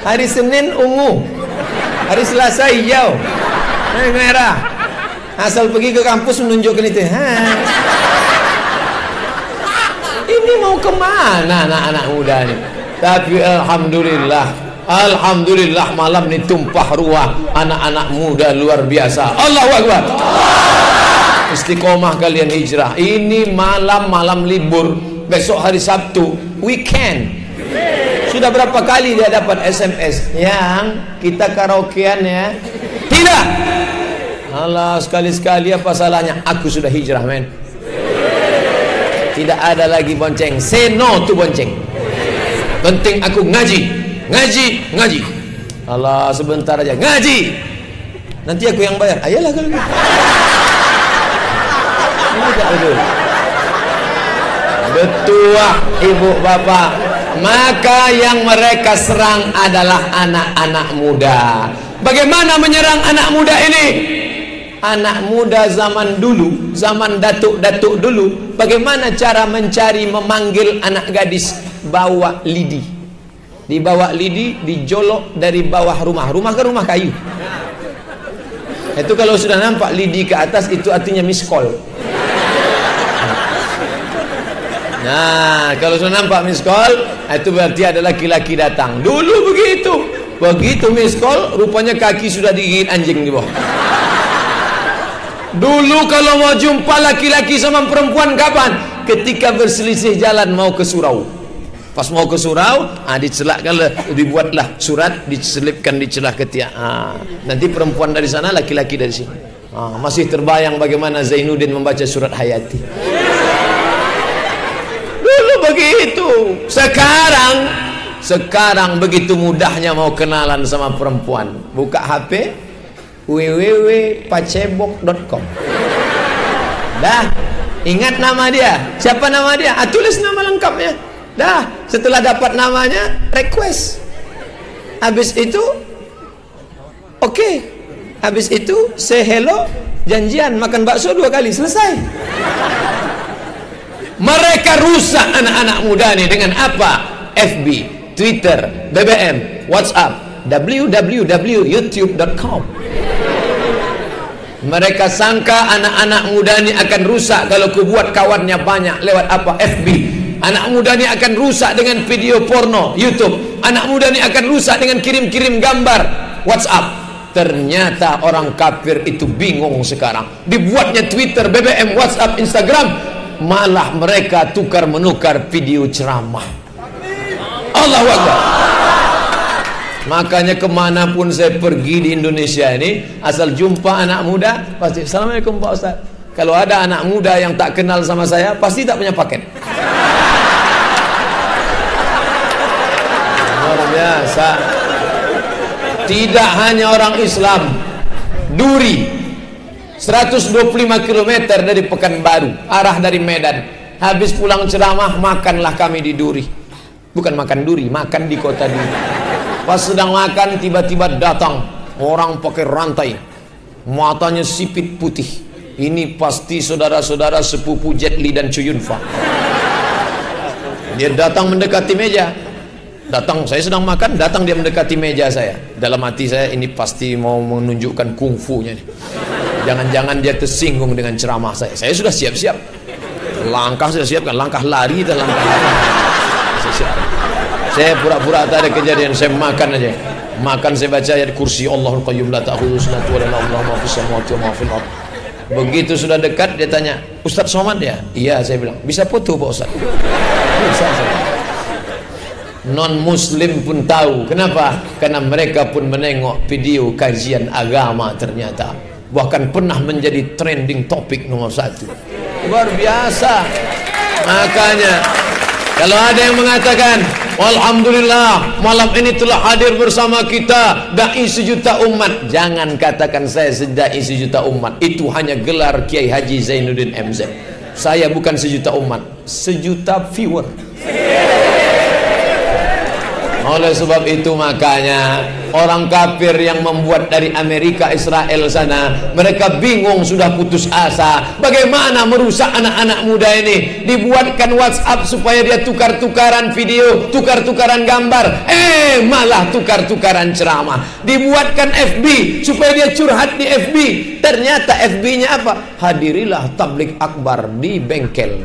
Hari Senin ungu. Hari Selasa hijau. Hari merah. Asal pergi ke kampus menunjukkan itu. Ha. ini mau ke mana anak-anak muda ini tapi Alhamdulillah. Alhamdulillah malam ini tumpah ruah anak-anak muda luar biasa. Allahu Akbar. Istiqomah kalian hijrah. Ini malam-malam libur. Besok hari Sabtu. Weekend sudah berapa kali dia dapat SMS yang kita karaokean ya tidak Allah sekali-sekali apa salahnya? Aku sudah hijrah men. Tidak ada lagi bonceng. Say no to bonceng. Penting aku ngaji, ngaji, ngaji. Allah sebentar aja ngaji. Nanti aku yang bayar. Ayolah kalau gitu. Ini tak betul. Betul ibu bapak. Maka yang mereka serang adalah anak-anak muda. Bagaimana menyerang anak muda ini? anak muda zaman dulu, zaman datuk-datuk dulu, bagaimana cara mencari memanggil anak gadis bawa lidi. Dibawa lidi, dijolok dari bawah rumah. Rumah ke rumah kayu. Itu kalau sudah nampak lidi ke atas itu artinya miss call. Nah, kalau sudah nampak miss call, itu berarti ada laki-laki datang. Dulu begitu. Begitu miss call, rupanya kaki sudah digigit anjing di bawah. Dulu kalau mau jumpa laki-laki sama perempuan kapan? Ketika berselisih jalan mau ke surau. Pas mau ke surau, ah dicelakkan dibuatlah surat diselipkan di celah ketiak. Ah, nanti perempuan dari sana, laki-laki dari sini. Ah, masih terbayang bagaimana Zainuddin membaca surat Hayati. Begitu. Sekarang sekarang begitu mudahnya mau kenalan sama perempuan. Buka HP, www.pacebok.com dah ingat nama dia siapa nama dia ah, tulis nama lengkapnya dah setelah dapat namanya request habis itu oke okay. habis itu say hello janjian makan bakso dua kali selesai mereka rusak anak-anak muda nih dengan apa FB Twitter BBM WhatsApp www.youtube.com mereka sangka anak-anak muda ini akan rusak kalau kubuat kawannya banyak lewat apa FB. Anak muda ini akan rusak dengan video porno YouTube. Anak muda ini akan rusak dengan kirim-kirim gambar WhatsApp. Ternyata orang kafir itu bingung sekarang. Dibuatnya Twitter, BBM, WhatsApp, Instagram. Malah mereka tukar menukar video ceramah. Allah Akbar. Makanya ke mana pun saya pergi di Indonesia ini Asal jumpa anak muda Pasti Assalamualaikum Pak Ustaz Kalau ada anak muda yang tak kenal sama saya Pasti tak punya paket Luar biasa Tidak hanya orang Islam Duri 125 km dari Pekanbaru Arah dari Medan Habis pulang ceramah Makanlah kami di Duri Bukan makan duri Makan di kota Duri Pas sedang makan tiba-tiba datang orang pakai rantai. Matanya sipit putih. Ini pasti saudara-saudara sepupu Jet Li dan Chuyunfa. Dia datang mendekati meja. Datang, saya sedang makan, datang dia mendekati meja saya. Dalam hati saya ini pasti mau menunjukkan kungfunya nih. Jangan-jangan dia tersinggung dengan ceramah saya. Saya sudah siap-siap. Langkah sudah siapkan, langkah lari dan langkah. Saya siap. Saya pura-pura tak ada kejadian, saya makan aja. Makan saya baca ayat kursi Allahul Qayyum la ta'khudhuhu sinatun wa la nawm samawati wa fil ard. Begitu sudah dekat dia tanya, "Ustaz Somad ya?" "Iya," saya bilang. "Bisa foto, Pak Ustaz?" Bisa, saya. Non muslim pun tahu. Kenapa? Karena mereka pun menengok video kajian agama ternyata. Bahkan pernah menjadi trending topik nomor satu. Luar biasa. Makanya Kalau ada yang mengatakan Alhamdulillah malam ini telah hadir bersama kita Da'i sejuta umat Jangan katakan saya sedai sejuta umat Itu hanya gelar Kiai Haji Zainuddin MZ Saya bukan sejuta umat Sejuta viewer oleh sebab itu makanya orang kafir yang membuat dari Amerika Israel sana mereka bingung sudah putus asa. Bagaimana merusak anak-anak muda ini? Dibuatkan WhatsApp supaya dia tukar-tukaran video tukar-tukaran gambar. Eh malah tukar-tukaran ceramah. Dibuatkan FB supaya dia curhat di FB ternyata FB-nya apa? Hadirilah tablik akbar di bengkel.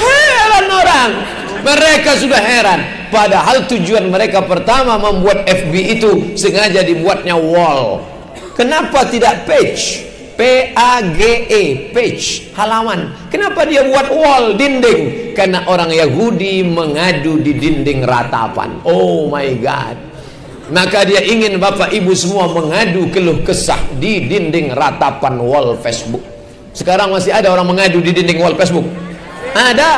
Heran orang mereka sudah heran Padahal tujuan mereka pertama membuat FB itu sengaja dibuatnya wall. Kenapa tidak page? P A G E page halaman. Kenapa dia buat wall dinding? Karena orang Yahudi mengadu di dinding ratapan. Oh my god. Maka dia ingin Bapak Ibu semua mengadu keluh kesah di dinding ratapan wall Facebook. Sekarang masih ada orang mengadu di dinding wall Facebook. Ada.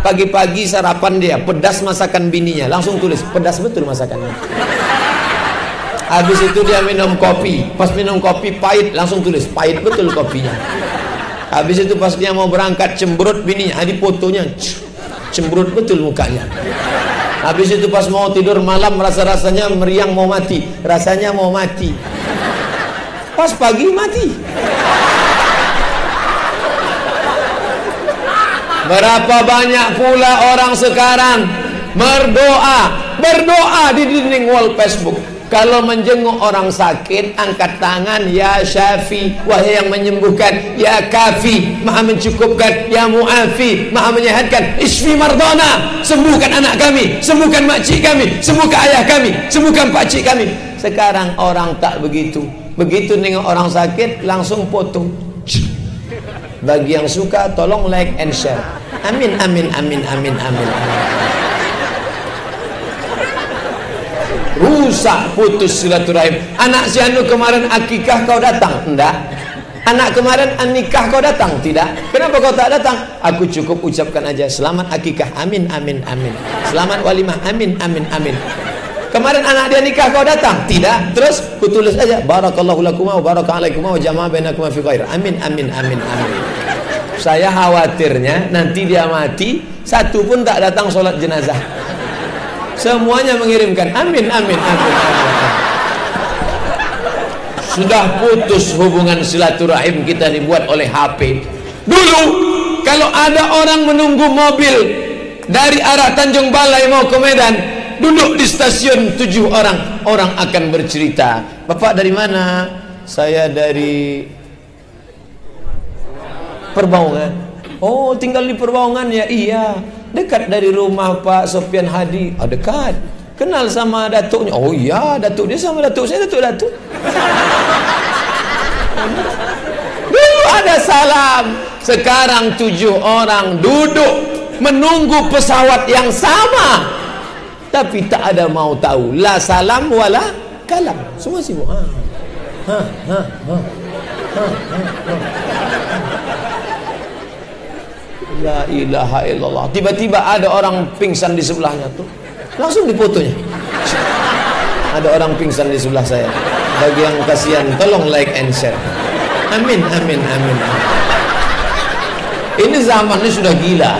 Pagi-pagi sarapan dia, pedas masakan bininya. Langsung tulis, pedas betul masakannya. Habis itu dia minum kopi. Pas minum kopi pahit, langsung tulis, pahit betul kopinya. Habis itu pas dia mau berangkat cemberut bininya, ada fotonya. Cemberut betul mukanya. Habis itu pas mau tidur malam rasa-rasanya meriang mau mati. Rasanya mau mati. Pas pagi mati. Berapa banyak pula orang sekarang berdoa, berdoa di dinding wall Facebook. Kalau menjenguk orang sakit, angkat tangan, Ya Syafi, wahai yang menyembuhkan, Ya Kafi, maha mencukupkan, Ya Mu'afi, maha menyehatkan, Isfi Mardana, sembuhkan anak kami, sembuhkan makcik kami, sembuhkan ayah kami, sembuhkan pakcik kami. Sekarang orang tak begitu. Begitu nengok orang sakit, langsung foto. Bagi yang suka, tolong like and share. Amin, amin, amin, amin, amin. Rusak putus silaturahim. Anak si Anu kemarin akikah kau datang? Enggak. Anak kemarin nikah kau datang? Tidak. Kenapa kau tak datang? Aku cukup ucapkan aja selamat akikah. Amin, amin, amin. Selamat walimah. Amin, amin, amin. Kemarin anak dia nikah kau datang? Tidak. Terus ku tulis aja barakallahu lakum wa barakalaikum wa jama'a bainakum fi khair. Amin, amin, amin, amin. Saya khawatirnya nanti dia mati satu pun tak datang sholat jenazah. Semuanya mengirimkan amin amin amin. amin. Sudah putus hubungan silaturahim kita dibuat oleh HP. Dulu kalau ada orang menunggu mobil dari arah Tanjung Balai mau ke Medan, duduk di stasiun tujuh orang, orang akan bercerita. Bapak dari mana? Saya dari Perbaungan. Oh, tinggal di Perbaungan ya? Iya. Dekat dari rumah Pak Sofian Hadi. Ah, dekat. Kenal sama datuknya. Oh iya, datuk dia sama datuk saya, datuk-datuk. Dulu ada salam. Sekarang tujuh orang duduk menunggu pesawat yang sama. Tapi tak ada mau tahu. La salam wala kalam. Semua sibuk. Ha. Ha, ha, ha. Ha, ha, ha. La ilaha illallah. Tiba-tiba ada orang pingsan di sebelahnya tuh. Langsung difotonya. Ada orang pingsan di sebelah saya. Bagi yang kasihan, tolong like and share. Amin, amin, amin. Ini zaman ini sudah gila.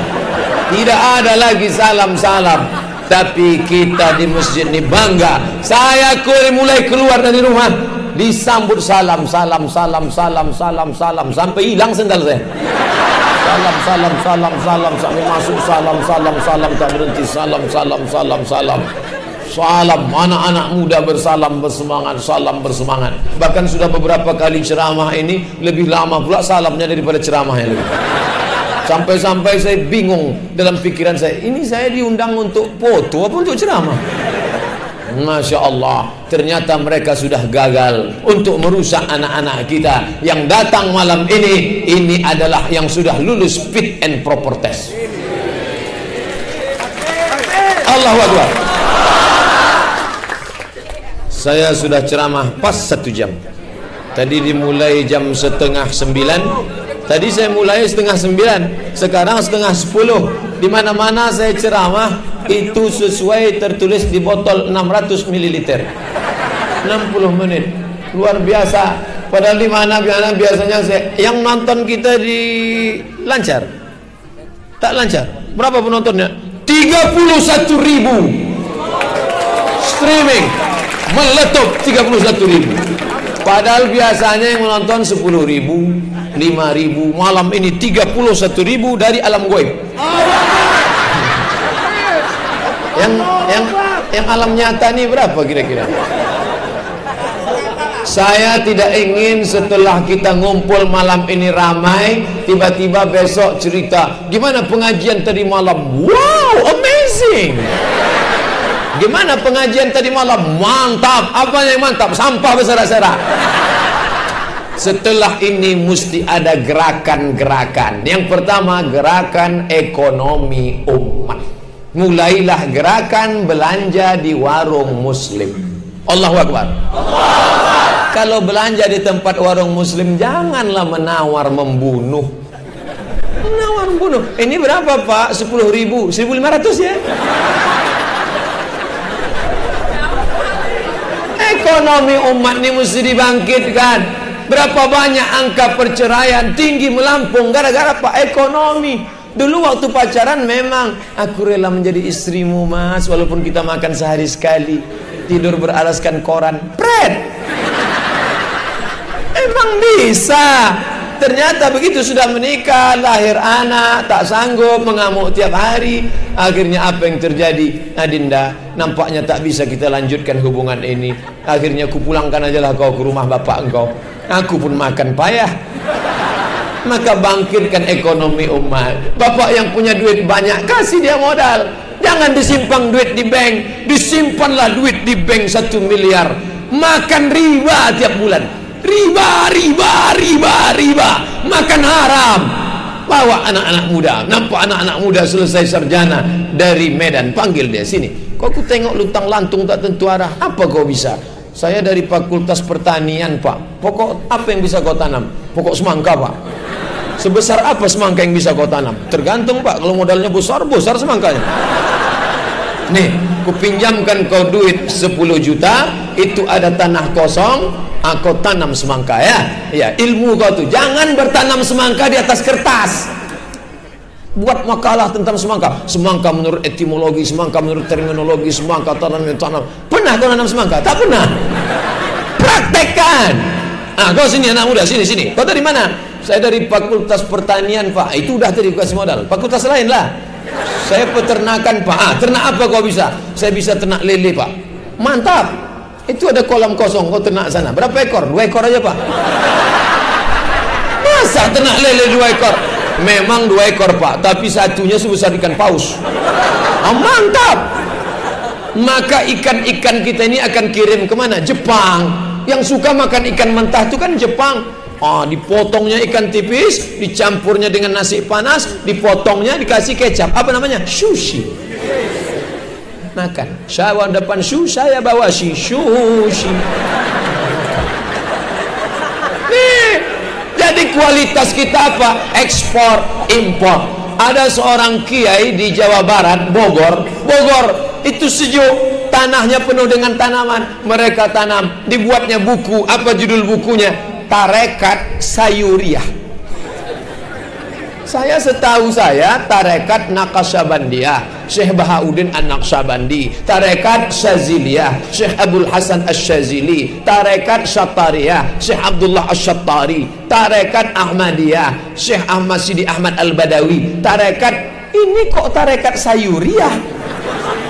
Tidak ada lagi salam-salam. Tapi kita di masjid ini bangga. Saya mulai keluar dari rumah disambut salam, salam, salam, salam, salam, salam sampai hilang sendal saya salam salam salam salam sampai masuk salam salam salam tak berhenti. Salam salam salam salam. Salam. Anak-anak muda bersalam bersemangat salam bersemangat. Bahkan sudah beberapa kali ceramah ini lebih lama pula salamnya daripada ceramahnya lebih. Sampai-sampai saya bingung dalam pikiran saya ini saya diundang untuk foto apa untuk ceramah Masya Allah Ternyata mereka sudah gagal Untuk merusak anak-anak kita Yang datang malam ini. Ini adalah yang sudah lulus fit and proper test. Allahu Akbar. Saya sudah ceramah pas satu jam. Tadi dimulai jam setengah sembilan. Tadi saya mulai setengah sembilan. Sekarang setengah sepuluh. Di mana-mana saya ceramah itu sesuai tertulis di botol 600 ml. 60 menit. Luar biasa. Padahal di mana biasanya saya yang nonton kita di lancar. Tak lancar. Berapa penontonnya? 31 ribu streaming meletup 31 ribu padahal biasanya yang menonton 10 ribu 5 ribu malam ini 31 ribu dari alam goib yang yang yang alam nyata ini berapa kira-kira? Saya tidak ingin setelah kita ngumpul malam ini ramai Tiba-tiba besok cerita Gimana pengajian tadi malam? Wow amazing! Gimana pengajian tadi malam? Mantap! Apa yang mantap? Sampah berserak-serak. Setelah ini mesti ada gerakan-gerakan. Yang pertama gerakan ekonomi umat Mulailah gerakan belanja di warung muslim Allahu Akbar. Kalau belanja di tempat warung muslim janganlah menawar membunuh. Menawar membunuh. Ini berapa Pak? 10 ribu, 1500 ya? Ekonomi umat ini mesti dibangkitkan. Berapa banyak angka perceraian tinggi melampung gara-gara Pak ekonomi. Dulu waktu pacaran memang aku rela menjadi istrimu mas walaupun kita makan sehari sekali tidur beralaskan koran. Pret! Emang bisa. Ternyata begitu sudah menikah lahir anak tak sanggup mengamuk tiap hari. Akhirnya apa yang terjadi? Adinda nampaknya tak bisa kita lanjutkan hubungan ini. Akhirnya aku pulangkan aja lah kau ke rumah bapak engkau. Aku pun makan payah maka bangkitkan ekonomi umat bapak yang punya duit banyak kasih dia modal Jangan disimpan duit di bank, disimpanlah duit di bank satu miliar. Makan riba tiap bulan. Riba, riba, riba, riba. Makan haram. Bawa anak-anak muda. Nampak anak-anak muda selesai sarjana dari Medan. Panggil dia sini. Kok aku tengok lutang lantung tak tentu arah. Apa kau bisa? Saya dari Fakultas Pertanian, Pak. Pokok apa yang bisa kau tanam? Pokok semangka, Pak. Sebesar apa semangka yang bisa kau tanam? Tergantung pak, kalau modalnya besar, besar semangkanya. Nih, kupinjamkan kau duit 10 juta, itu ada tanah kosong, aku tanam semangka ya. Ya, ilmu kau tuh jangan bertanam semangka di atas kertas. Buat makalah tentang semangka. Semangka menurut etimologi, semangka menurut terminologi, semangka tanam tanam. Pernah kau tanam semangka? Tak pernah. Praktekkan. Ah, kau sini anak muda, sini sini. Kau dari mana? Saya dari Fakultas Pertanian, Pak. Itu udah tadi kasih modal. Fakultas lain lah. Saya peternakan, Pak. Ah, ternak apa kau bisa? Saya bisa ternak lele, Pak. Mantap. Itu ada kolam kosong, kau ternak sana. Berapa ekor? Dua ekor aja, Pak. Masa ternak lele dua ekor? Memang dua ekor, Pak. Tapi satunya sebesar ikan paus. Ah, mantap. Maka ikan-ikan kita ini akan kirim ke mana? Jepang. Yang suka makan ikan mentah itu kan Jepang Ah, dipotongnya ikan tipis, dicampurnya dengan nasi panas, dipotongnya dikasih kecap. Apa namanya? Sushi. Makan. Saya depan su, saya bawa si sushi. Nih, jadi kualitas kita apa? Ekspor, impor. Ada seorang kiai di Jawa Barat, Bogor. Bogor itu sejuk, tanahnya penuh dengan tanaman. Mereka tanam, dibuatnya buku. Apa judul bukunya? Tarekat sayuriah saya setahu saya tarekat Naqasyabandiyah. Syekh Bahauddin An-Naqsyabandi. Tarekat Syaziliyah. Syekh Abdul Hasan Asy-Syazili tarekat Syatariyah. Syekh Abdullah Asy-Syattari tarekat Ahmadiyah. Syekh Ahmad Sidi Ahmad Al-Badawi. Tarekat ini kok tarekat sayuriah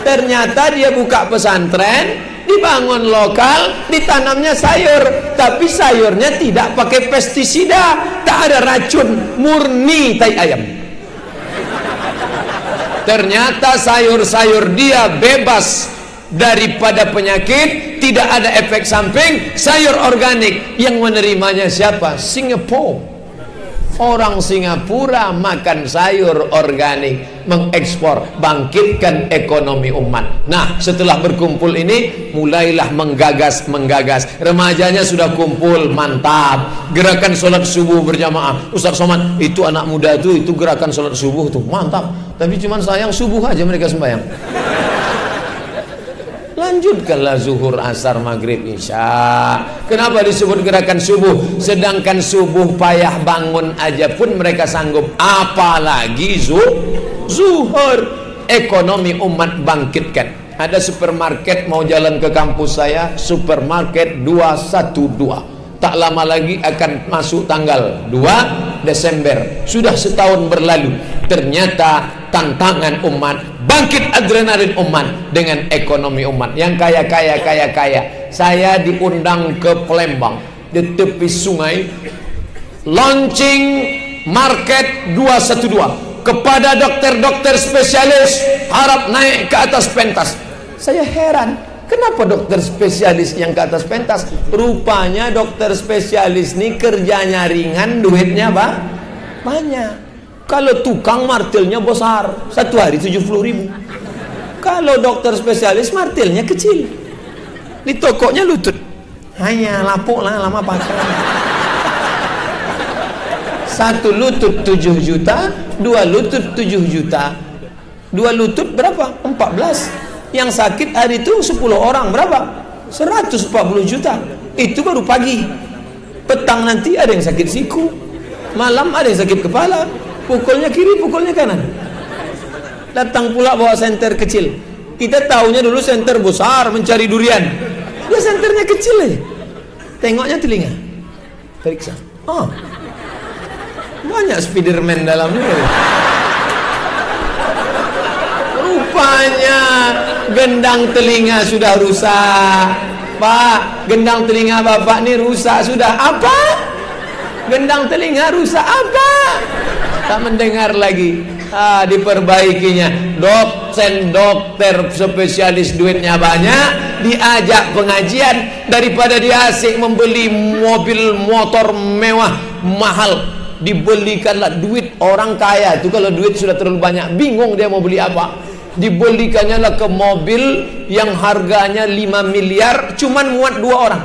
ternyata dia buka pesantren dibangun lokal ditanamnya sayur. Tapi sayurnya tidak pakai pestisida. Tak ada racun murni tai ayam. Ternyata sayur-sayur dia bebas daripada penyakit tidak ada efek samping. Sayur organik yang menerimanya siapa? Singapura Orang Singapura makan sayur organik, mengekspor, bangkitkan ekonomi umat. Nah, setelah berkumpul ini, mulailah menggagas, menggagas. Remajanya sudah kumpul, mantap. Gerakan sholat subuh berjamaah. Ustaz Somad, itu anak muda itu, itu gerakan sholat subuh tuh, mantap. Tapi cuman sayang subuh aja mereka sembahyang. Lanjutkanlah zuhur, asar, maghrib, isya. Kenapa disebut gerakan subuh? Sedangkan subuh payah bangun aja pun mereka sanggup. Apalagi zu zuhur. Ekonomi umat bangkitkan. Ada supermarket mau jalan ke kampus saya, supermarket 212. Tak lama lagi akan masuk tanggal 2 Desember. Sudah setahun berlalu. Ternyata tantangan umat bangkit adrenalin umat dengan ekonomi umat. Yang kaya kaya kaya kaya. Saya diundang ke Palembang di tepi sungai launching market 212 kepada dokter-dokter spesialis harap naik ke atas pentas. Saya heran kenapa dokter spesialis yang ke atas pentas? Rupanya dokter spesialis ini kerjanya ringan duitnya pak banyak kalau tukang martilnya besar, satu hari 70 ribu. Kalau dokter spesialis martilnya kecil. Di tokonya lutut. Hanya lapuk lah lama pakai. Satu lutut 7 juta, dua lutut 7 juta. Dua lutut berapa? 14. Yang sakit hari itu 10 orang berapa? 140 juta. Itu baru pagi. Petang nanti ada yang sakit siku. Malam ada yang sakit kepala pukulnya kiri, pukulnya kanan. Datang pula bawa senter kecil. Kita tahunya dulu senter besar mencari durian. Dia senternya kecil aja. Tengoknya telinga. Periksa. Oh. Banyak Spiderman dalamnya. Rupanya gendang telinga sudah rusak. Pak, gendang telinga bapak ini rusak sudah. Apa? Gendang telinga rusak apa? tak mendengar lagi. Ah, diperbaikinya. Dosen dokter spesialis duitnya banyak. Diajak pengajian daripada dia asik membeli mobil motor mewah mahal. Dibelikanlah duit orang kaya. Itu kalau duit sudah terlalu banyak bingung dia mau beli apa. Dibelikannya lah ke mobil yang harganya 5 miliar cuman muat dua orang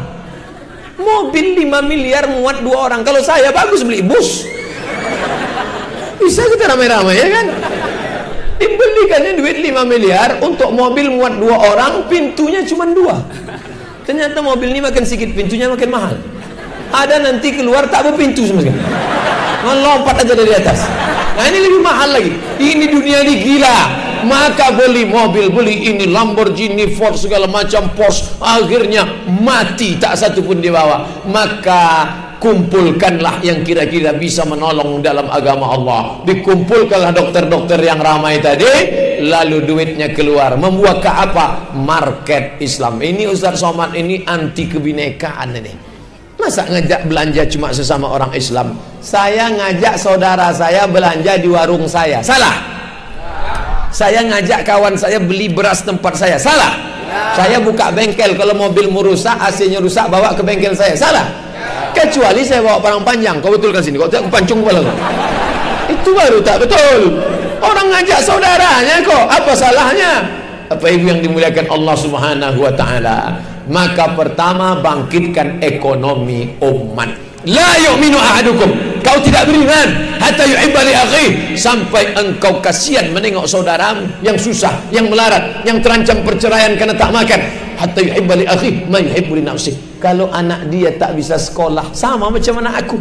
mobil 5 miliar muat dua orang kalau saya bagus beli bus bisa kita ramai-ramai ya kan? Dibelikannya duit 5 miliar untuk mobil muat dua orang, pintunya cuma dua. Ternyata mobil ini makin sedikit, pintunya makin mahal. Ada nanti keluar tak berpintu sama sekali. Melompat aja dari atas. Nah ini lebih mahal lagi. Ini dunia ini gila. Maka beli mobil, beli ini Lamborghini, Ford segala macam Porsche. Akhirnya mati tak satu pun dibawa. Maka kumpulkanlah yang kira-kira bisa menolong dalam agama Allah. Dikumpulkanlah dokter-dokter yang ramai tadi lalu duitnya keluar. Membuat ke apa? Market Islam. Ini Ustaz Somad ini anti kebinekaan ini. Masa ngajak belanja cuma sesama orang Islam? Saya ngajak saudara saya belanja di warung saya. Salah saya ngajak kawan saya beli beras tempat saya. Salah? Saya buka bengkel. Kalau mobil merusak AC-nya rusak bawa ke bengkel saya. Salah? Kecuali saya bawa parang panjang. Kau betulkan sini. Kau tidak pancung kepala kau. Itu baru tak betul. Orang ngajak saudaranya kok. Apa salahnya? Apa ibu yang dimuliakan Allah subhanahu wa ta'ala? Maka pertama bangkitkan ekonomi umat la yu'minu ahadukum. Kau tidak beriman. Hatta yuhibba li akhi. Sampai engkau kasihan menengok saudaramu yang susah yang melarat yang terancam perceraian karena tak makan. Hatta yuhibba li akhi ma yuhibbu li nafsi. Kalau anak dia tak bisa sekolah sama macam anak aku.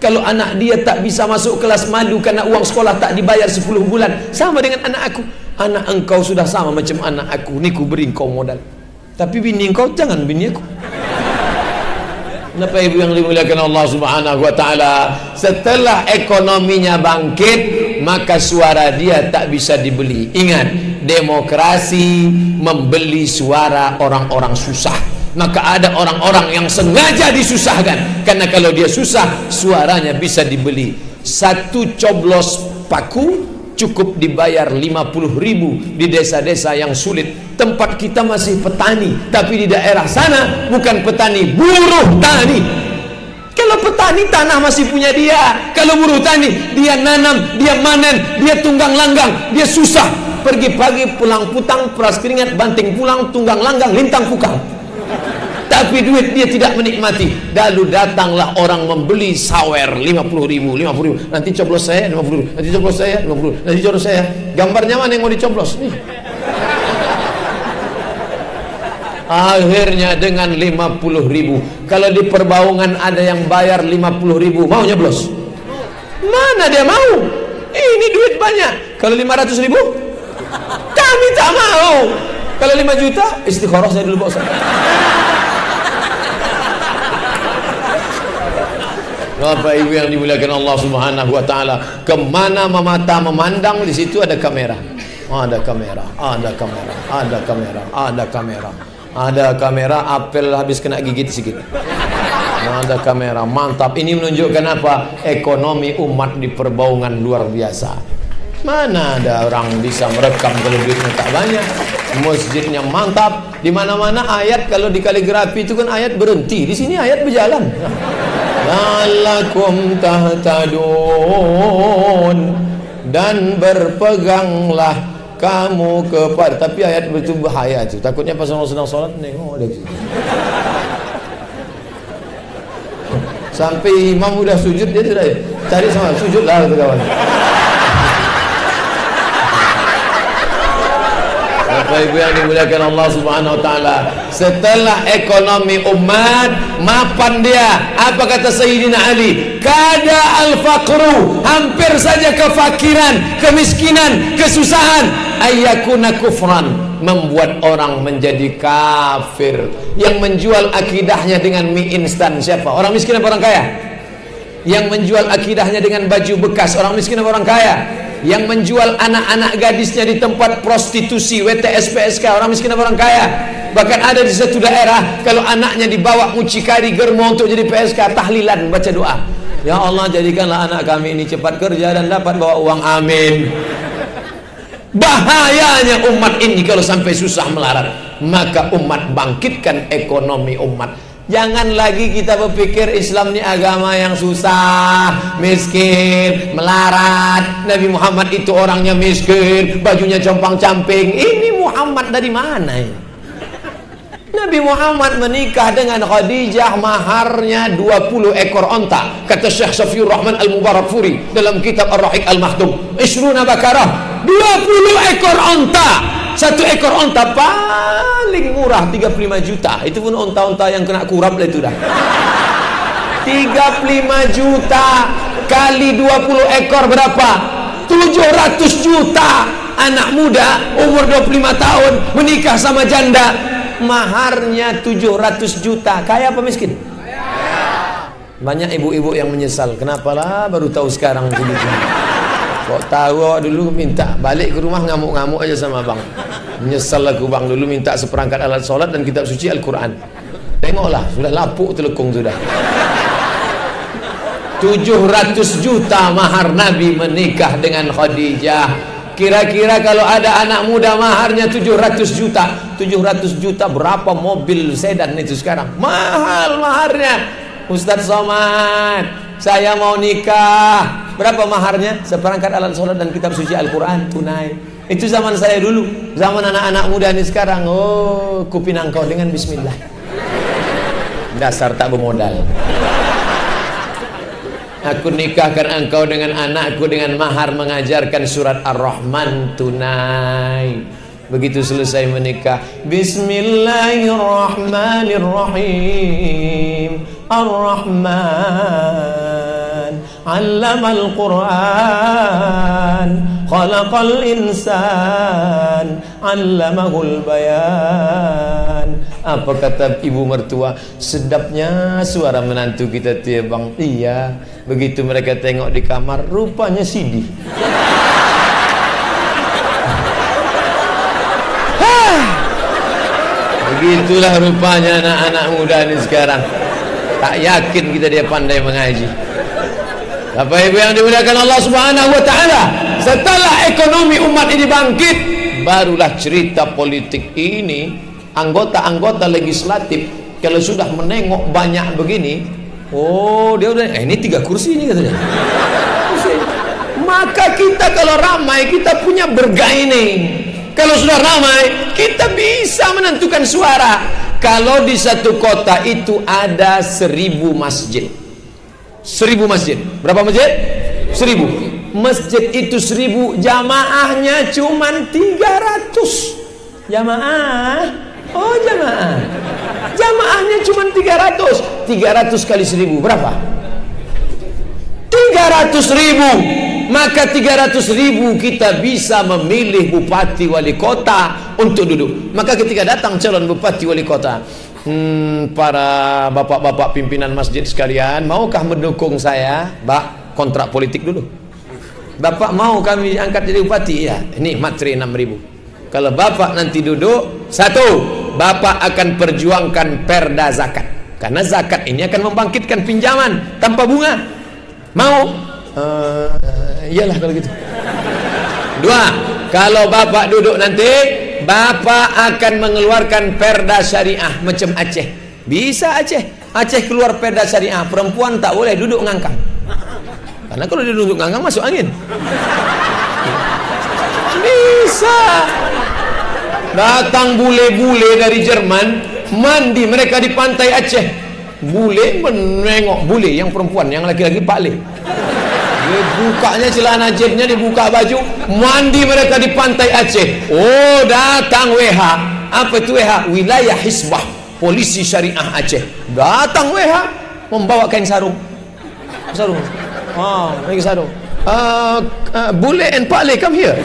Kalau anak dia tak bisa masuk kelas malu kerana uang sekolah tak dibayar 10 bulan sama dengan anak aku. Anak engkau sudah sama macam anak aku. Ni ku beri engkau modal. Tapi bini engkau jangan bini aku Kenapa ibu yang dimuliakan Allah subhanahu wa ta'ala? Setelah ekonominya bangkit Maka suara dia tak bisa dibeli. Ingat Demokrasi membeli suara orang-orang susah. Maka ada orang-orang yang sengaja disusahkan. Karena kalau dia susah Suaranya bisa dibeli. Satu coblos paku cukup dibayar 50 ribu di desa-desa yang sulit tempat kita masih petani tapi di daerah sana bukan petani buruh tani Kalau petani tanah masih punya dia. Kalau buruh tani dia nanam, dia manen, dia tunggang langgang, dia susah. Pergi pagi pulang putang, peras keringat, banting pulang, tunggang langgang, lintang pukang. Tapi duit dia tidak menikmati. Lalu datanglah orang membeli sawer 50 ribu, 50 ribu. Nanti coblos saya 50 ribu. Nanti coblos saya 50 ribu. Nanti coblos saya. Gambarnya mana yang mau dicoblos? Nih. Akhirnya dengan 50 ribu Kalau di perbaungan ada yang bayar 50 ribu Mau nyeblos? Mana dia mau? Ini duit banyak Kalau 500 ribu? Kami tak mau Kalau 5 juta? Istikharah saya dulu Pak Bapak Ibu yang dimuliakan Allah Subhanahu wa taala, ke mana mata memandang di situ ada kamera. Ada kamera, ada kamera, ada kamera, ada kamera. Ada kamera apel habis kena gigit sedikit. Ada kamera mantap. Ini menunjukkan apa? Ekonomi umat di perbaungan luar biasa. Mana ada orang bisa merekam kalau duitnya tak banyak. Masjidnya mantap. Di mana-mana ayat kalau di kaligrafi itu kan ayat berhenti. Di sini ayat berjalan. Lalakum tahtadun dan berpeganglah kamu kepada tapi ayat itu bahaya tu takutnya pas orang sedang solat nengok dia sampai imam sudah sujud dia sudah cari sama sujud lah kawan Bapak Ibu yang dimuliakan Allah Subhanahu wa taala, setelah ekonomi umat mapan dia, apa kata Sayyidina Ali? Kada al-faqru, hampir saja kefakiran, kemiskinan, kesusahan, ayakuna kufran, membuat orang menjadi kafir. Yang menjual akidahnya dengan mie instan siapa? Orang miskin apa orang kaya? Yang menjual akidahnya dengan baju bekas, orang miskin apa orang kaya? Yang menjual anak-anak gadisnya di tempat prostitusi WTS PSK orang miskin orang kaya. Bahkan ada di satu daerah kalau anaknya dibawa mucikari germo untuk jadi PSK tahlilan baca doa. Ya Allah jadikanlah anak kami ini cepat kerja dan dapat bawa uang amin. Bahayanya umat ini kalau sampai susah melarat maka umat bangkitkan ekonomi umat Jangan lagi kita berpikir Islam ini agama yang susah, miskin, melarat. Nabi Muhammad itu orangnya miskin, bajunya compang-camping. Ini Muhammad dari mana ini? Nabi Muhammad menikah dengan Khadijah maharnya 20 ekor onta. Kata Syekh Safiur Rahman Al-Mubarak Furi dalam kitab Ar-Rahiq Al-Mahtum. Isruna bakarah. 20 ekor onta satu ekor onta paling murah 35 juta. Itu pun onta-onta yang kena kurap lah itu dah. 35 juta kali 20 ekor berapa? 700 juta. Anak muda umur 25 tahun menikah sama janda. Maharnya 700 juta. Kaya apa miskin? Banyak ibu-ibu yang menyesal. Kenapalah baru tahu sekarang Kok tahu dulu minta balik ke rumah ngamuk-ngamuk aja sama bang. Menyesal aku bang dulu minta seperangkat alat solat dan kitab suci Al-Quran. Tengoklah sudah lapuk telekung sudah. 700 juta mahar Nabi menikah dengan Khadijah. Kira-kira kalau ada anak muda maharnya 700 juta 700 juta berapa mobil sedan itu sekarang Mahal maharnya Ustadz Somad Saya mau nikah Berapa maharnya? Seperangkat alat sholat dan kitab suci Al-Quran tunai. Itu zaman saya dulu. Zaman anak-anak muda ini sekarang. Oh, kupinang kau dengan Bismillah. Dasar tak bermodal. Aku nikahkan engkau dengan anakku dengan mahar mengajarkan surat Ar-Rahman tunai. Begitu selesai menikah, Bismillahirrahmanirrahim. Ar-Rahman علم القرآن خلق الإنسان علمه البيان apa kata ibu mertua sedapnya suara menantu kita tuh ya bang iya begitu mereka tengok di kamar rupanya Sidi <laughs> begitulah rupanya anak-anak muda ini sekarang tak yakin kita dia pandai mengaji Bapak Ibu yang dimuliakan Allah Subhanahu wa taala, setelah ekonomi umat ini bangkit, barulah cerita politik ini anggota-anggota legislatif kalau sudah menengok banyak begini, Oh, dia udah, eh, ini tiga kursi ini katanya. Maka kita kalau ramai, kita punya bergaining. Kalau sudah ramai, kita bisa menentukan suara. Kalau di satu kota itu ada seribu masjid. Seribu masjid. Berapa masjid? Seribu. Masjid itu seribu, jamaahnya cuma tiga ratus. Jamaah. Oh jamaah. Jamaahnya cuma 300 300 kali 1000 berapa? 300 ribu Maka 300 ribu kita bisa memilih bupati wali kota untuk duduk Maka ketika datang calon bupati wali kota hmm, Para bapak-bapak pimpinan masjid sekalian Maukah mendukung saya? Bak, kontrak politik dulu. Bapak mau kami angkat jadi bupati? Ya, ini materi 6 ribu. Kalau bapak nanti duduk Satu Bapak akan perjuangkan perda zakat. Karena zakat ini akan membangkitkan pinjaman tanpa bunga. Mau? Uh, iyalah kalau gitu. Dua kalau bapak duduk nanti bapak akan mengeluarkan perda syariah macam Aceh. Bisa Aceh. Aceh keluar perda syariah perempuan tak boleh duduk ngangkang. Karena kalau dia duduk ngangkang masuk angin. Bisa. Datang bule-bule dari Jerman Mandi mereka di pantai Aceh. Bule menengok Bule yang perempuan Yang laki-laki Le Dia bukanya celana jebnya Dibuka baju Mandi mereka di pantai Aceh Oh datang WH Apa itu WH? Wilayah Hisbah Polisi Syariah Aceh Datang WH Membawa kain sarung Sarung Ah, oh, sarung uh, uh, Bule and Pak Le come here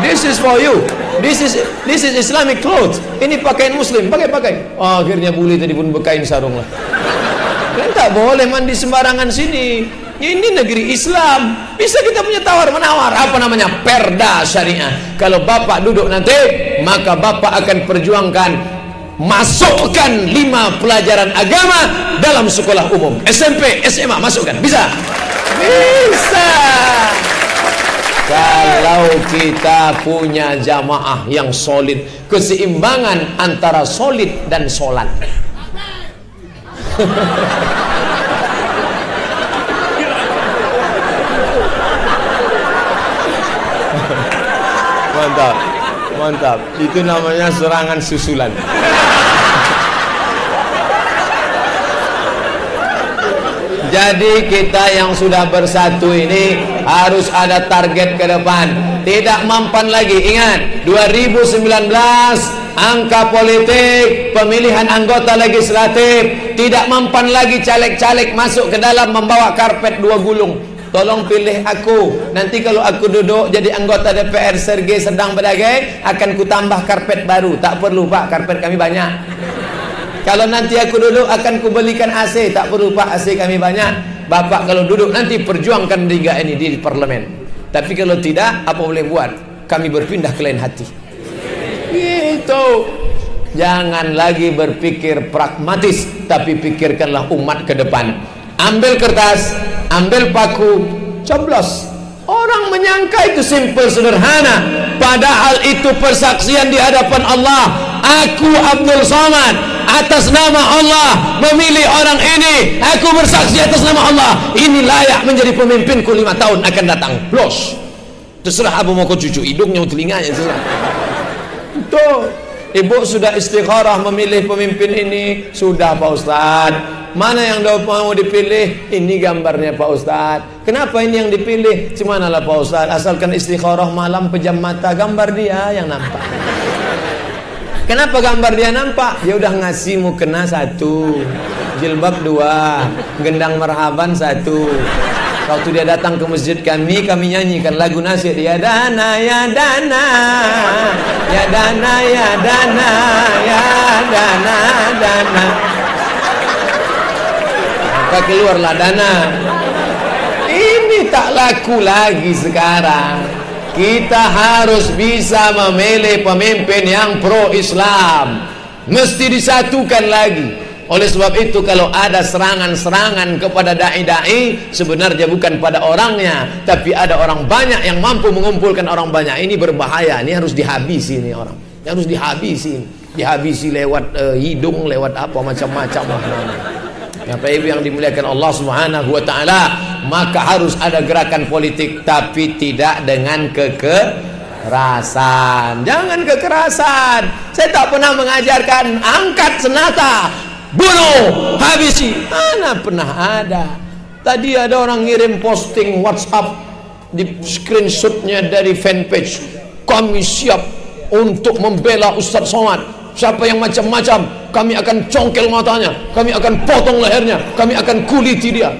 This is for you. This is this is Islamic clothes. Ini pakaian Muslim. Pakai pakai. Oh, akhirnya bule tadi pun berkain sarung lah. Kan tak boleh mandi sembarangan sini. Ini negeri Islam. Bisa kita punya tawar menawar. Apa namanya? Perda syariah. Kalau bapak duduk nanti, maka bapak akan perjuangkan masukkan lima pelajaran agama dalam sekolah umum. SMP, SMA masukkan. Bisa? Bisa. Kalau kita punya jamaah yang solid, keseimbangan antara solid dan solat. <laughs> mantap, mantap. Itu namanya serangan susulan. Jadi kita yang sudah bersatu ini harus ada target ke depan. Tidak mampan lagi. Ingat, 2019 angka politik pemilihan anggota legislatif tidak mampan lagi caleg-caleg masuk ke dalam membawa karpet dua gulung. Tolong pilih aku. Nanti kalau aku duduk jadi anggota DPR Sergei sedang berdagai, akan ku tambah karpet baru. Tak perlu, Pak. Karpet kami banyak. Kalau nanti aku duduk akan kubelikan AC Tak perlu pak. AC kami banyak. Bapak kalau duduk nanti perjuangkan tiga ini di parlemen. Tapi kalau tidak apa boleh buat? Kami berpindah ke lain hati. Itu Jangan lagi berpikir pragmatis Tapi pikirkanlah umat ke depan. Ambil kertas Ambil paku Coblos Orang menyangka itu simple sederhana. Padahal itu persaksian di hadapan Allah. Aku Abdul Somad Atas nama Allah Memilih orang ini. Aku bersaksi atas nama Allah. Ini layak menjadi pemimpinku lima tahun akan datang. Plus Terserah Abu mau cucu Hidungnya telinganya terserah. Itu Ibu sudah istikharah memilih pemimpin ini. Sudah Pak Ustaz. Mana yang mau dipilih? Ini gambarnya Pak Ustaz. Kenapa ini yang dipilih? Cuma lah Pak Ustaz. Asalkan istikharah malam pejam mata Gambar dia yang nampak. Kenapa gambar dia nampak? Dia udah ngasih mukena satu Jilbab dua Gendang marhaban satu Waktu dia datang ke masjid kami, kami nyanyikan lagu nasir. Ya dana, ya dana, ya dana, ya dana, ya dana, dana. Maka keluarlah dana. Ini tak laku lagi sekarang. Kita harus bisa memilih pemimpin yang pro Islam. Mesti disatukan lagi. Oleh sebab itu kalau ada serangan-serangan kepada dai-dai sebenarnya bukan pada orangnya, tapi ada orang banyak yang mampu mengumpulkan orang banyak. Ini berbahaya, ini harus dihabisi ini orang. Ini harus dihabisi. Dihabisi lewat uh, hidung, lewat apa macam-macam lah. Bapak Ibu yang dimuliakan Allah Subhanahu wa taala, maka harus ada gerakan politik tapi tidak dengan kekerasan. Jangan kekerasan. Saya tak pernah mengajarkan angkat senata, bunuh, habisi. Mana pernah ada. Tadi ada orang ngirim posting WhatsApp di screenshotnya dari fanpage. Kami siap untuk membela Ustadz Somad. Siapa yang macam-macam, kami akan congkel matanya, kami akan potong lehernya, kami akan kuliti dia.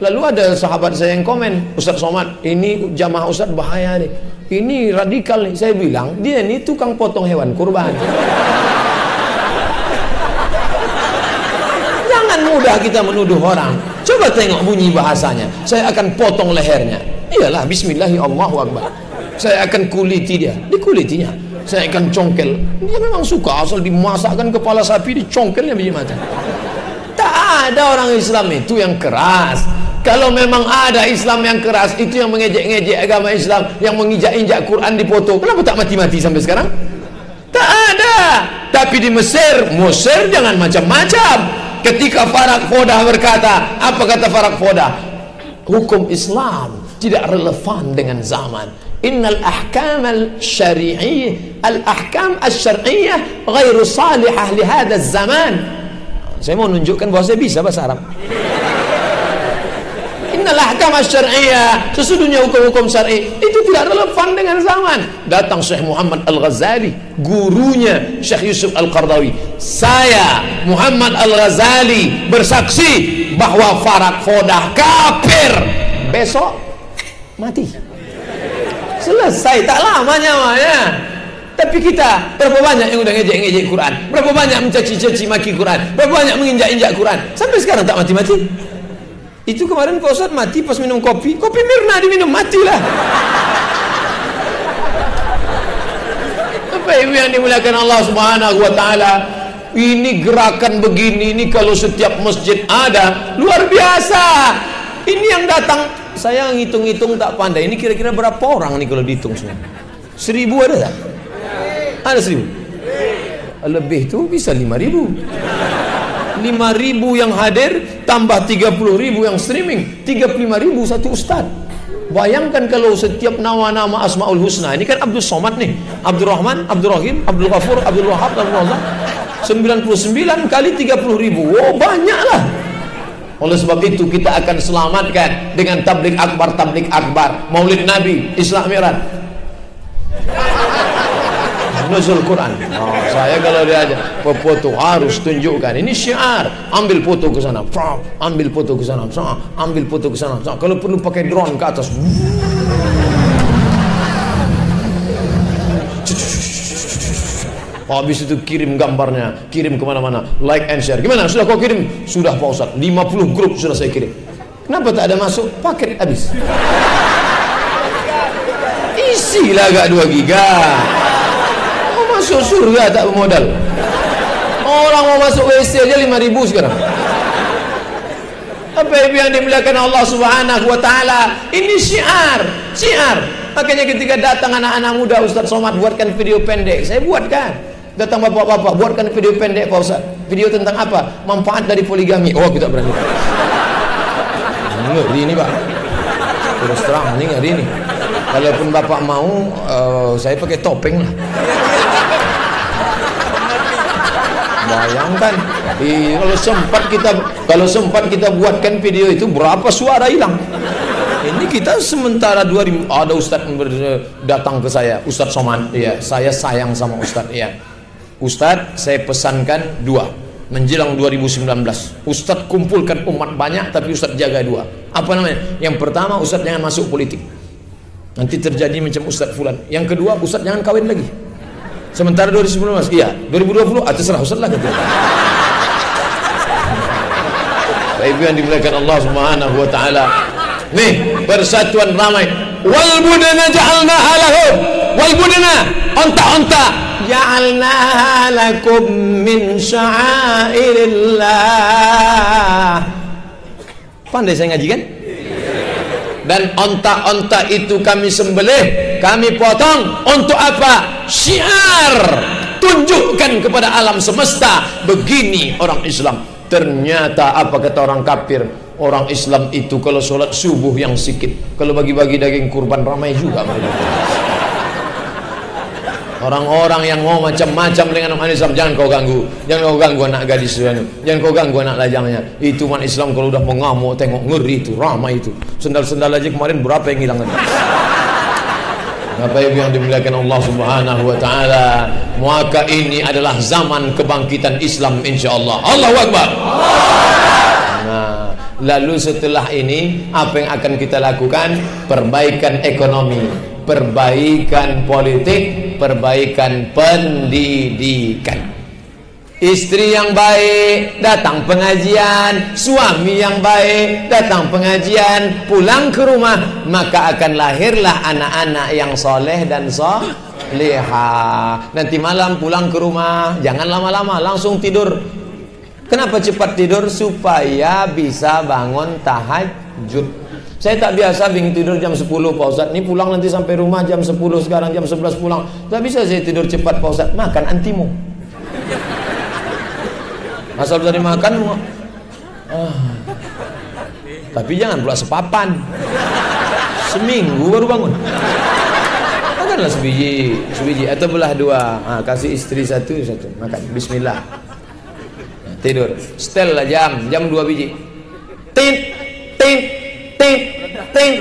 Lalu ada sahabat saya yang komen, Ustadz Somad, ini jamaah Ustadz bahaya nih. Ini radikal nih. Saya bilang, dia ini tukang potong hewan kurban. Jangan mudah kita menuduh orang. Coba tengok bunyi bahasanya. Saya akan potong lehernya. Iyalah bismillahirrahmanirrahim. Saya akan kuliti dia. Dikulitinya. Saya akan congkel. Dia memang suka asal dimasakkan kepala sapi dicongkelnya biji mata. Tak ada orang Islam itu yang keras. Kalau memang ada Islam yang keras, itu yang mengejek-ngejek agama Islam, yang menginjak-injak Quran dipoto. Kenapa tak mati-mati sampai sekarang? Tak ada. Tapi di Mesir, Mesir jangan macam-macam. Ketika Farak Fodah berkata, apa kata Farak Fodah? Hukum Islam tidak relevan dengan zaman. Innal ahkam al-syari'iyyah, al-ahkam al-syar'iyyah ghairu salihah li hadha zaman. Saya mau menunjukkan bahwa saya bisa bahasa Arab. Innal ahkam syar'iyyah sesungguhnya hukum-hukum syar'i itu tidak relevan dengan zaman. Datang Syekh Muhammad Al-Ghazali, gurunya Syekh Yusuf Al-Qardawi. Saya Muhammad Al-Ghazali bersaksi bahwa Farak Fodah kafir. Besok mati. Selesai, tak lama nyawanya. Tapi kita berapa banyak yang udah ngejek-ngejek Quran? Berapa banyak mencaci-caci maki Quran? Berapa banyak menginjak-injak Quran? Sampai sekarang tak mati-mati. Itu kemarin Pak Ustadz mati pas minum kopi. Kopi Mirna diminum matilah. Apa ibu yang dimuliakan Allah Subhanahu wa taala? Ini gerakan begini ini kalau setiap masjid ada luar biasa. Ini yang datang saya ngitung-ngitung tak pandai. Ini kira-kira berapa orang nih kalau dihitung semua? Seribu ada tak? Ada seribu? Lebih itu bisa lima ribu. Lima ribu yang hadir tambah tiga puluh ribu yang streaming. Tiga puluh lima ribu satu ustad. Bayangkan kalau setiap nama-nama Asmaul Husna ini kan Abdul Somad nih, Abdul Rahman, Abdul Rahim, Abdul Ghafur, Abdul Wahab, Abdul Razak. 99 kali 30 ribu. Oh banyaklah. Oleh sebab itu kita akan selamatkan dengan tablik akbar, tablik akbar, maulid Nabi, Islam Mi'raj. Nuzul Quran. Oh, saya kalau diajak foto harus tunjukkan. Ini syiar. Ambil foto ke sana. Ambil foto ke sana. Ambil foto ke sana. Kalau perlu pakai drone ke atas. Habis itu kirim gambarnya, kirim ke mana-mana, like and share. Gimana? Sudah kau kirim? Sudah Pak Ustaz. 50 grup sudah saya kirim. Kenapa tak ada masuk? Paket habis. Isilah agak 2 giga. Masuk surga tak bermodal. Orang mau masuk WC aja 5000 sekarang. Apa yang dimuliakan Allah Subhanahu wa taala? Ini syiar, syiar. Makanya ketika datang anak-anak muda Ustaz Somad buatkan video pendek, saya buatkan. Datang bapak-bapak buatkan video pendek Pak Ustaz. Video tentang apa? Manfaat dari poligami. Oh, kita berani. Ngeri ini, Pak. Terus terang ini ngeri ini. Kalaupun bapak mau, uh, saya pakai topeng lah. Bayangkan, kalau sempat kita kalau sempat kita buatkan video itu berapa suara hilang? Ini kita sementara 2000 ada ustaz datang ke saya, Ustaz Soman, ya, saya sayang sama ustaz, ya. Ustaz, saya pesankan dua menjelang 2019. Ustaz kumpulkan umat banyak tapi Ustaz jaga dua. Apa namanya? Yang pertama Ustaz jangan masuk politik. Nanti terjadi macam Ustaz fulan. Yang kedua Ustaz jangan kawin lagi. Sementara 2019, iya, 2020 ah terserah Ustaz lah gitu. Ibu yang dimuliakan Allah Subhanahu wa taala. Nih, persatuan ramai. Wal budana ja'alnaha lahum. Wal budana onta-onta ja'alnaha lakum min sya'airillah. Pandai saya ngaji kan? Dan onta-onta itu kami sembelih, kami potong untuk apa? Syiar. Tunjukkan kepada alam semesta begini orang Islam Ternyata apa kata orang kafir? Orang Islam itu kalau sholat subuh yang sikit, kalau bagi-bagi daging kurban ramai juga mereka. Orang-orang yang mau macam-macam dengan umat Islam jangan kau ganggu. Jangan kau ganggu anak gadis itu. Jangan kau ganggu anak lajangnya. Itu umat Islam kalau udah mengamuk tengok ngeri itu, ramai itu. Sendal-sendal aja kemarin berapa yang hilang? Bapak Ibu yang dimuliakan Allah Subhanahu wa taala, maka ini adalah zaman kebangkitan Islam insyaallah. Allahu Akbar. Nah, lalu setelah ini apa yang akan kita lakukan? Perbaikan ekonomi, perbaikan politik, perbaikan pendidikan. Istri yang baik datang pengajian, suami yang baik datang pengajian, pulang ke rumah maka akan lahirlah anak-anak yang soleh dan soleha. Nanti malam pulang ke rumah jangan lama-lama langsung tidur. Kenapa cepat tidur supaya bisa bangun tahajud. Saya tak biasa bing tidur jam 10 Pak Ustaz. Ini pulang nanti sampai rumah jam 10 sekarang jam 11 pulang. Tak bisa saya tidur cepat Pak Ustaz. Makan antimu. Asal tadi makan ah. Tapi jangan pula sepapan Seminggu baru bangun Makanlah sebiji Sebiji atau belah dua ah, Kasih istri satu satu Makan Bismillah Tidur Setel lah jam Jam dua biji Tint Tint Tint Tint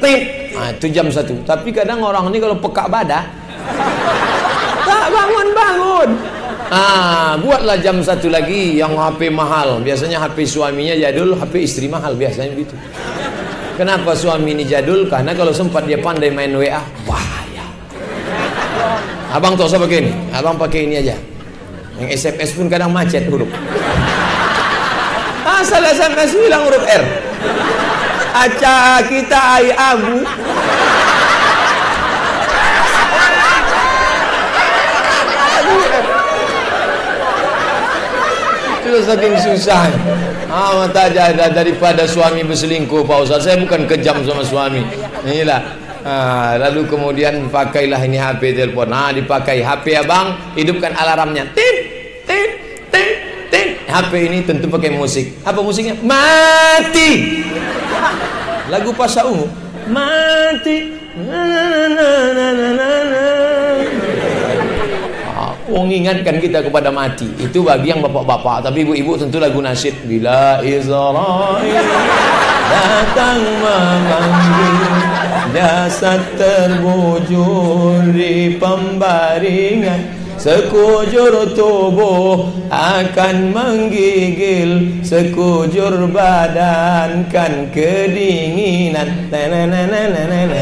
Tint ah, Itu jam satu Tapi kadang orang ini kalau pekak badak Tak bangun-bangun Ah, buatlah jam satu lagi yang HP mahal. Biasanya HP suaminya jadul, HP istri mahal biasanya begitu. Kenapa suami ini jadul? Karena kalau sempat dia pandai main WA, bahaya. Abang tak usah pakai ini, abang pakai ini aja. Yang SMS pun kadang macet huruf. Asal SMS bilang huruf R. Aca kita ai abu. itu saking susah. Ah mata ada daripada suami berselingkuh Pak Ustaz. Saya bukan kejam sama suami. Inilah. Ah, lalu kemudian pakailah ini HP telepon. Nah dipakai HP abang. Hidupkan alarmnya. Tit tit tit tit HP ini tentu pakai musik. Apa musiknya? Mati lagu pasca ungu. Mati. Na na na na na na mengingatkan kita kepada mati. Itu bagi yang bapak-bapak. Tapi ibu-ibu tentu lagu nasyid bila Israel datang memanggil jasad terbujur di pembaringan sekujur tubuh akan menggigil sekujur badan kan kedinginan na na na na na na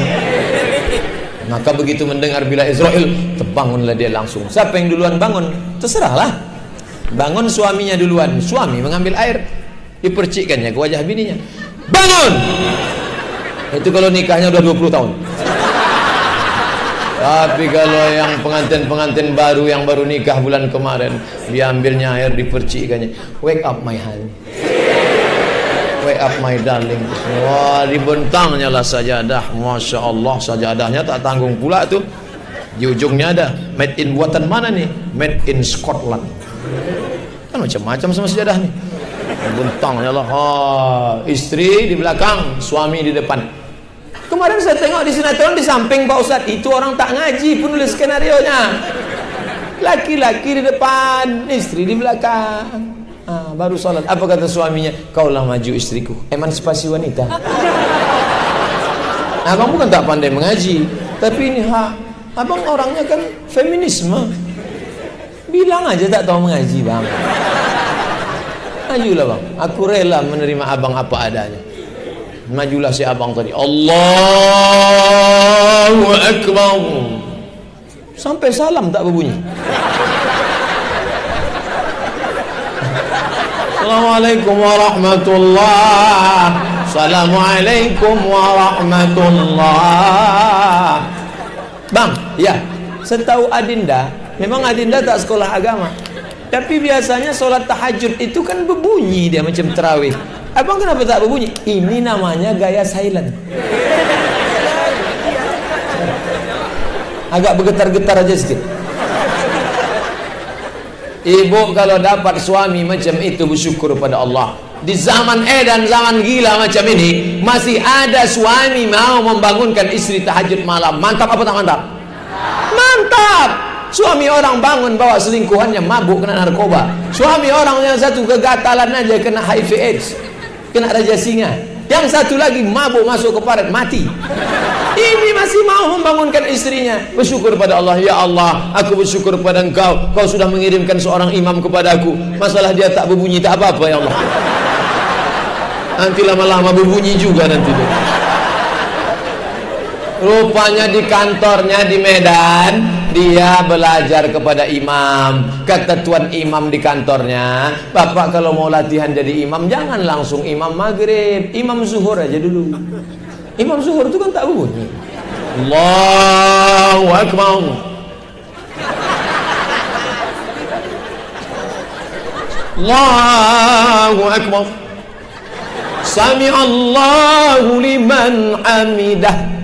maka begitu mendengar bila Israel, terbangunlah dia langsung. Siapa yang duluan bangun? Terserahlah. Bangun suaminya duluan. Suami mengambil air, dipercikkannya ke wajah bininya. Bangun! Itu kalau nikahnya udah 20 tahun. Tapi kalau yang pengantin-pengantin baru yang baru nikah bulan kemarin, diambilnya air dipercikkannya. Wake up my honey. Wake up my darling. Wah, dibentangnya lah sajadah. Masya Allah, sajadahnya tak tanggung pula tuh. Di ujungnya ada made in buatan mana nih? Made in Scotland. Kan macam-macam sama sajadah nih. Bentangnya lah. Ha, istri di belakang, suami di depan. Kemarin saya tengok di sinetron di samping Pak Ustadz itu orang tak ngaji pun nulis skenario nya. Laki-laki di depan, istri di belakang. Ah, baru salat. Apa kata suaminya? Kaulah maju istriku. Emansipasi wanita. <laughs> Abang bukan tak pandai mengaji, tapi ini hak. Abang orangnya kan feminisme. Bilang aja tak tahu mengaji, Bang. Majulah, Bang. Aku rela menerima abang apa adanya. Majulah si abang tadi. Allahu Akbar. Sampai salam tak berbunyi. Assalamualaikum warahmatullahi Assalamualaikum warahmatullahi Bang, ya Setahu Adinda Memang Adinda tak sekolah agama Tapi biasanya sholat tahajud itu kan berbunyi dia macam terawih Abang kenapa tak berbunyi? Ini namanya gaya silent Agak bergetar-getar aja sedikit Ibu kalau dapat suami macam itu bersyukur pada Allah. Di zaman edan, zaman gila macam ini, masih ada suami mau membangunkan istri tahajud malam. Mantap apa tak mantap? Mantap. Suami orang bangun bawa selingkuhannya mabuk kena narkoba. Suami orang yang satu kegatalan aja kena HIV AIDS. Kena raja singa. Yang satu lagi mabuk masuk ke paret mati. Ini masih mau membangunkan istrinya. Bersyukur pada Allah. Ya Allah, aku bersyukur pada engkau. Kau sudah mengirimkan seorang imam kepada aku. Masalah dia tak berbunyi, tak apa-apa ya Allah. Nanti lama-lama berbunyi juga nanti dia. Rupanya di kantornya di Medan Dia belajar kepada imam. Kata tuan imam di kantornya. Bapak kalau mau latihan jadi imam Jangan langsung imam maghrib. Imam zuhur aja dulu. Imam zuhur itu kan tak bunyi. Allahu Akbar. Allahu Akbar. Sami Allahu liman hamidah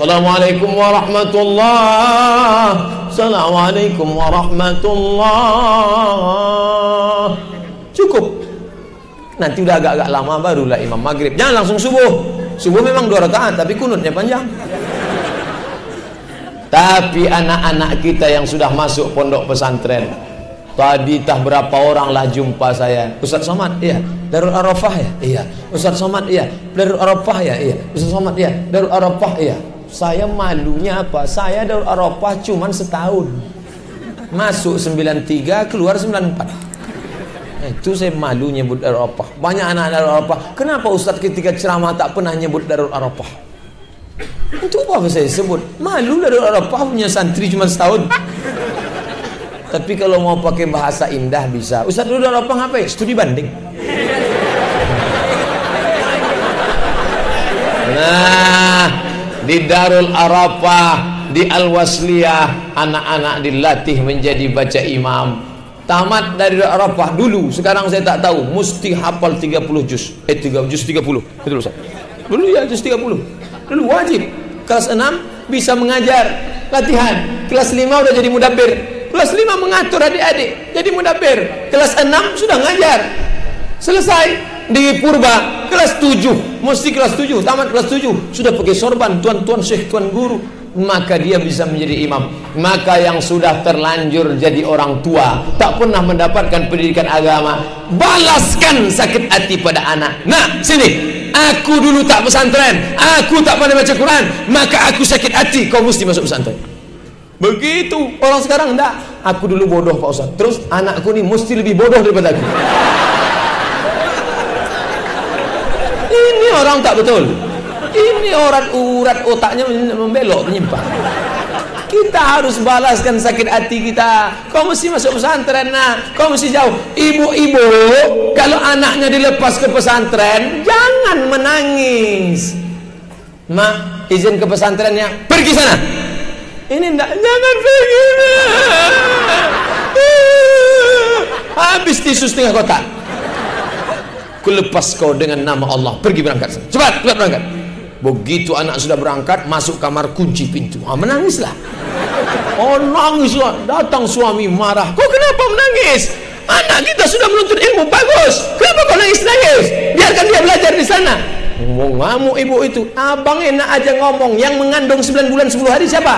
Assalamualaikum warahmatullahi Assalamualaikum warahmatullahi Cukup. Nanti udah agak-agak lama barulah imam maghrib. Jangan langsung subuh. Subuh memang dua rakaat tapi kunutnya panjang. Tapi anak-anak kita yang sudah masuk pondok pesantren Tadi tah berapa orang lah jumpa saya? Ustaz Somad, iya. Darul Arafah ya? Iya. Ustaz Somad, iya. Darul Arafah ya? Iya. Ustaz Somad, iya. Darul Arafah, iya Saya malunya apa? Saya Darul Arafah cuman setahun Masuk 93, keluar 94 itu saya malu nyebut Darul Arafah. Banyak anak Darul Arafah. Kenapa Ustaz ketika ceramah tak pernah nyebut Darul Arafah? Untuk apa saya sebut? Malu Darul Arafah punya santri cuma setahun. Tapi kalau mau pakai bahasa indah bisa. Ustaz Darul Arafah ngapain? Studi banding. Nah, di Darul Arafah, di Al-Wasliyah, anak-anak dilatih menjadi baca imam. Tamat dari Arafah dulu, sekarang saya tak tahu, mesti hafal 30 juz. Eh 3 juz 30. Betul Ustaz. Dulu ya juz 30. Dulu wajib. Kelas 6 bisa mengajar, latihan. Kelas 5 udah jadi mudabbir. Kelas 5 mengatur adik-adik, jadi mudabbir. Kelas 6 sudah ngajar. Selesai di Purba kelas 7 mesti kelas 7 tamat kelas 7 sudah pakai sorban tuan-tuan syekh tuan guru. Maka dia bisa menjadi imam. Maka yang sudah terlanjur jadi orang tua tak pernah mendapatkan pendidikan agama balaskan sakit hati pada anak. Nah sini. Aku dulu tak pesantren. Aku tak pandai baca Quran. Maka aku sakit hati. Kau mesti masuk pesantren. Begitu. Orang sekarang enggak aku dulu bodoh Pak Ustaz. Terus anakku ni mesti lebih bodoh daripada aku ini orang tak betul. Ini orang urat otaknya membelok menyimpang. Kita harus balaskan sakit hati kita. Kau mesti masuk pesantren nah kau mesti jauh ibu-ibu kalau anaknya dilepas ke pesantren jangan menangis. Mak izin ke pesantrennya pergi sana. Ini enggak jangan pergi habis tisu setengah kotak kulepas kau dengan nama Allah. Pergi berangkat. Cepat cepat berangkat. Begitu anak sudah berangkat masuk kamar kunci pintu. Ah, menangislah. Oh nangislah. Datang suami marah. Kau kenapa menangis? Anak kita sudah menuntut ilmu. Bagus. Kenapa kau nangis nangis biarkan dia belajar di sana mau ngamuk ibu itu. Abang enak aja ngomong. Yang mengandung 9 bulan 10 hari siapa?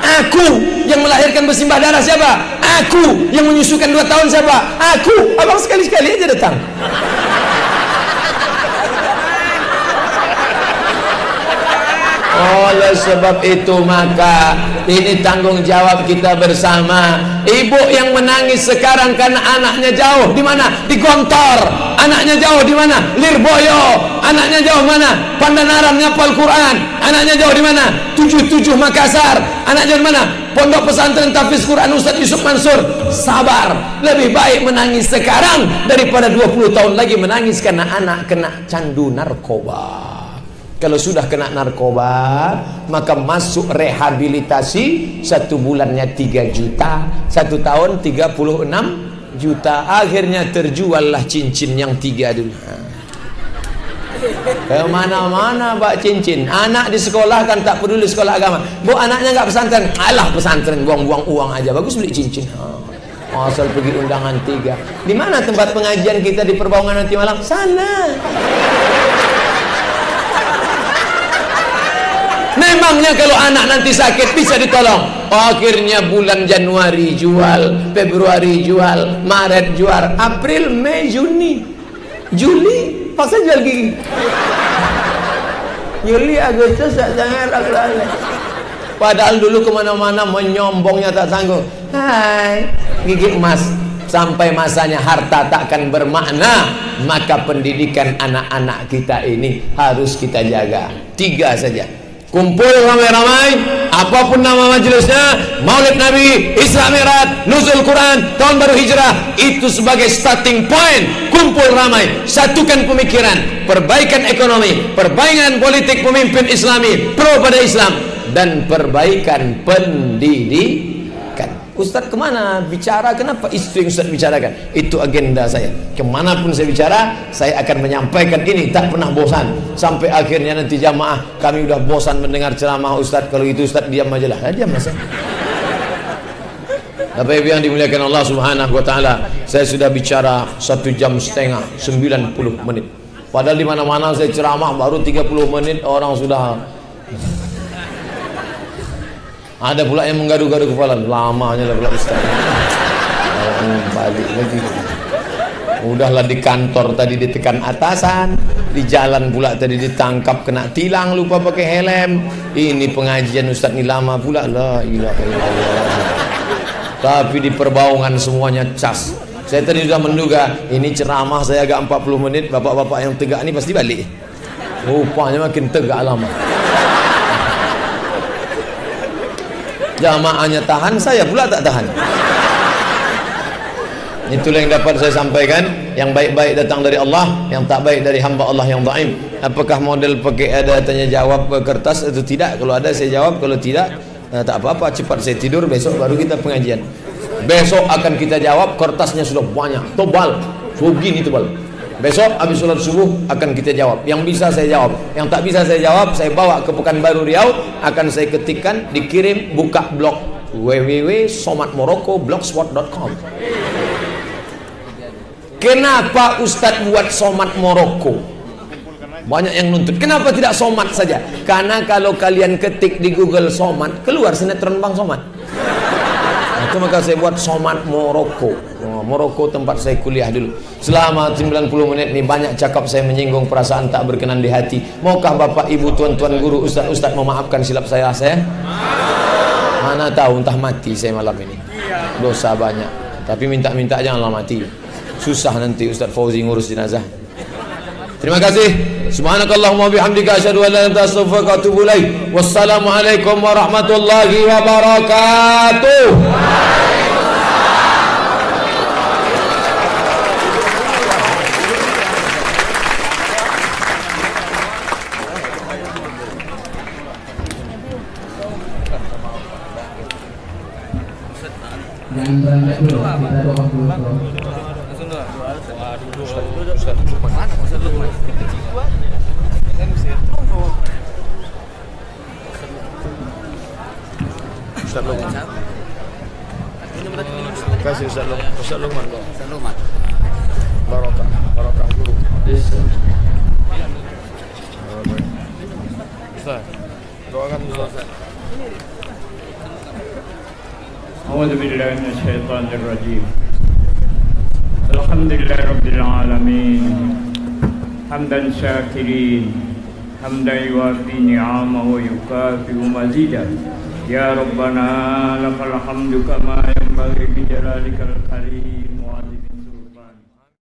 Aku yang melahirkan bersimbah darah siapa? Aku yang menyusukan 2 tahun siapa? Aku. Abang sekali-sekali aja datang. Oleh sebab itu maka ini tanggung jawab kita bersama ibu yang menangis sekarang karena anaknya jauh. Di mana? Di Gontor. Anaknya jauh di mana? Lirboyo. Anaknya jauh mana? Pandanaran ngapal Quran. Anaknya jauh di mana? Tujuh tujuh Makassar anaknya di mana? Pondok Pesantren Tafiz Quran Ustaz Yusuf Mansur. Sabar. Lebih baik menangis sekarang daripada 20 tahun lagi menangis karena anak kena candu narkoba kalau sudah kena narkoba maka masuk rehabilitasi. Satu bulannya 3 juta satu tahun 36 juta. Akhirnya terjuallah cincin yang tiga dulu. Ke mana-mana bak cincin. Anak di sekolah kan tak peduli sekolah agama. Bu anaknya nggak pesantren? Alah pesantren buang-buang uang aja. Bagus beli cincin. Asal pergi undangan tiga. Di mana tempat pengajian kita di Perbaungan nanti malam? Sana. Memangnya kalau anak nanti sakit bisa ditolong. Akhirnya bulan Januari jual, Februari jual, Maret jual, April, Mei, Juni, Juli paksa jual gigi. Juli, Agustus, September, Oktober. Padahal dulu ke mana-mana menyombongnya tak sanggup. Hai, gigi emas. Sampai masanya harta takkan bermakna Maka pendidikan anak-anak kita ini harus kita jaga Tiga saja Kumpul ramai-ramai Apa pun nama majelisnya Maulid Nabi, Isra Mi'raj, Nuzul Quran Tahun Baru Hijrah Itu sebagai starting point. Kumpul ramai Satukan pemikiran Perbaikan ekonomi Perbaikan politik pemimpin islami Pro pada Islam Dan perbaikan pendidikan Ustaz ke mana? Bicara kenapa? Itu yang Ustaz bicarakan. Itu agenda saya. Ke mana pun saya bicara saya akan menyampaikan ini. Tak pernah bosan. Sampai akhirnya nanti jamaah kami sudah bosan mendengar ceramah Ustaz. Kalau itu Ustaz diam aja lah. Diam lah Ibu yang dimuliakan Allah Subhanahu wa taala, saya sudah bicara satu jam setengah, 90 menit. Padahal di mana-mana saya ceramah baru 30 menit orang sudah ada pula yang menggaduh-gaduh kepala. Lamanya lah pula Ustaz. Oh, balik lagi. Udahlah di kantor tadi ditekan atasan, di jalan pula tadi ditangkap kena tilang lupa pakai helm. Ini pengajian Ustaz ni lama pula la ilaha illallah. Tapi di perbaungan semuanya cas. Saya tadi sudah menduga ini ceramah saya agak 40 menit, bapak-bapak yang tegak ini pasti balik. Rupanya makin tegak lama. Jamaahnya tahan saya pula tak tahan. Itulah yang dapat saya sampaikan. Yang baik-baik datang dari Allah yang tak baik dari hamba Allah yang daim. Apakah model pakai ada tanya jawab kertas atau tidak? Kalau ada saya jawab. Kalau tidak eh, tak apa-apa. Cepat saya tidur besok baru kita pengajian. Besok akan kita jawab. Kertasnya sudah banyak. Tebal. Begini tebal Besok habis sholat subuh akan kita jawab. Yang bisa saya jawab, yang tak bisa saya jawab, saya bawa ke Pekanbaru Riau, akan saya ketikkan, dikirim, buka blog www.somatmorocco.blogspot.com. Kenapa Ustadz buat somat Moroko? Banyak yang nuntut. Kenapa tidak somat saja? Karena kalau kalian ketik di Google somat, keluar sinetron Bang Somat. Nah, itu maka saya buat somat Moroko. Oh, Moroko tempat saya kuliah dulu. Selama 90 menit ini banyak cakap saya menyinggung perasaan tak berkenan di hati. Maukah Bapak Ibu tuan-tuan guru ustaz-ustaz memaafkan silap saya saya? Mana tahu entah mati saya malam ini. Dosa banyak. Tapi minta-minta janganlah mati. Susah nanti Ustaz Fauzi ngurus jenazah. Terima kasih. Subhanakallahumma bihamdika asyhadu an la ilaha illa anta astaghfiruka wa atubu ilaik. Wassalamualaikum warahmatullahi wabarakatuh. Jangan beranjak dulu, kita doa dulu. Ustaz أعوذ بالله من الشيطان الرجيم الحمد لله رب العالمين حمدا شاكرين حمدا يوافي نعمه ويكافئ مزيدا يا ربنا لك الحمد كما ينبغي بجلالك الكريم وعظيم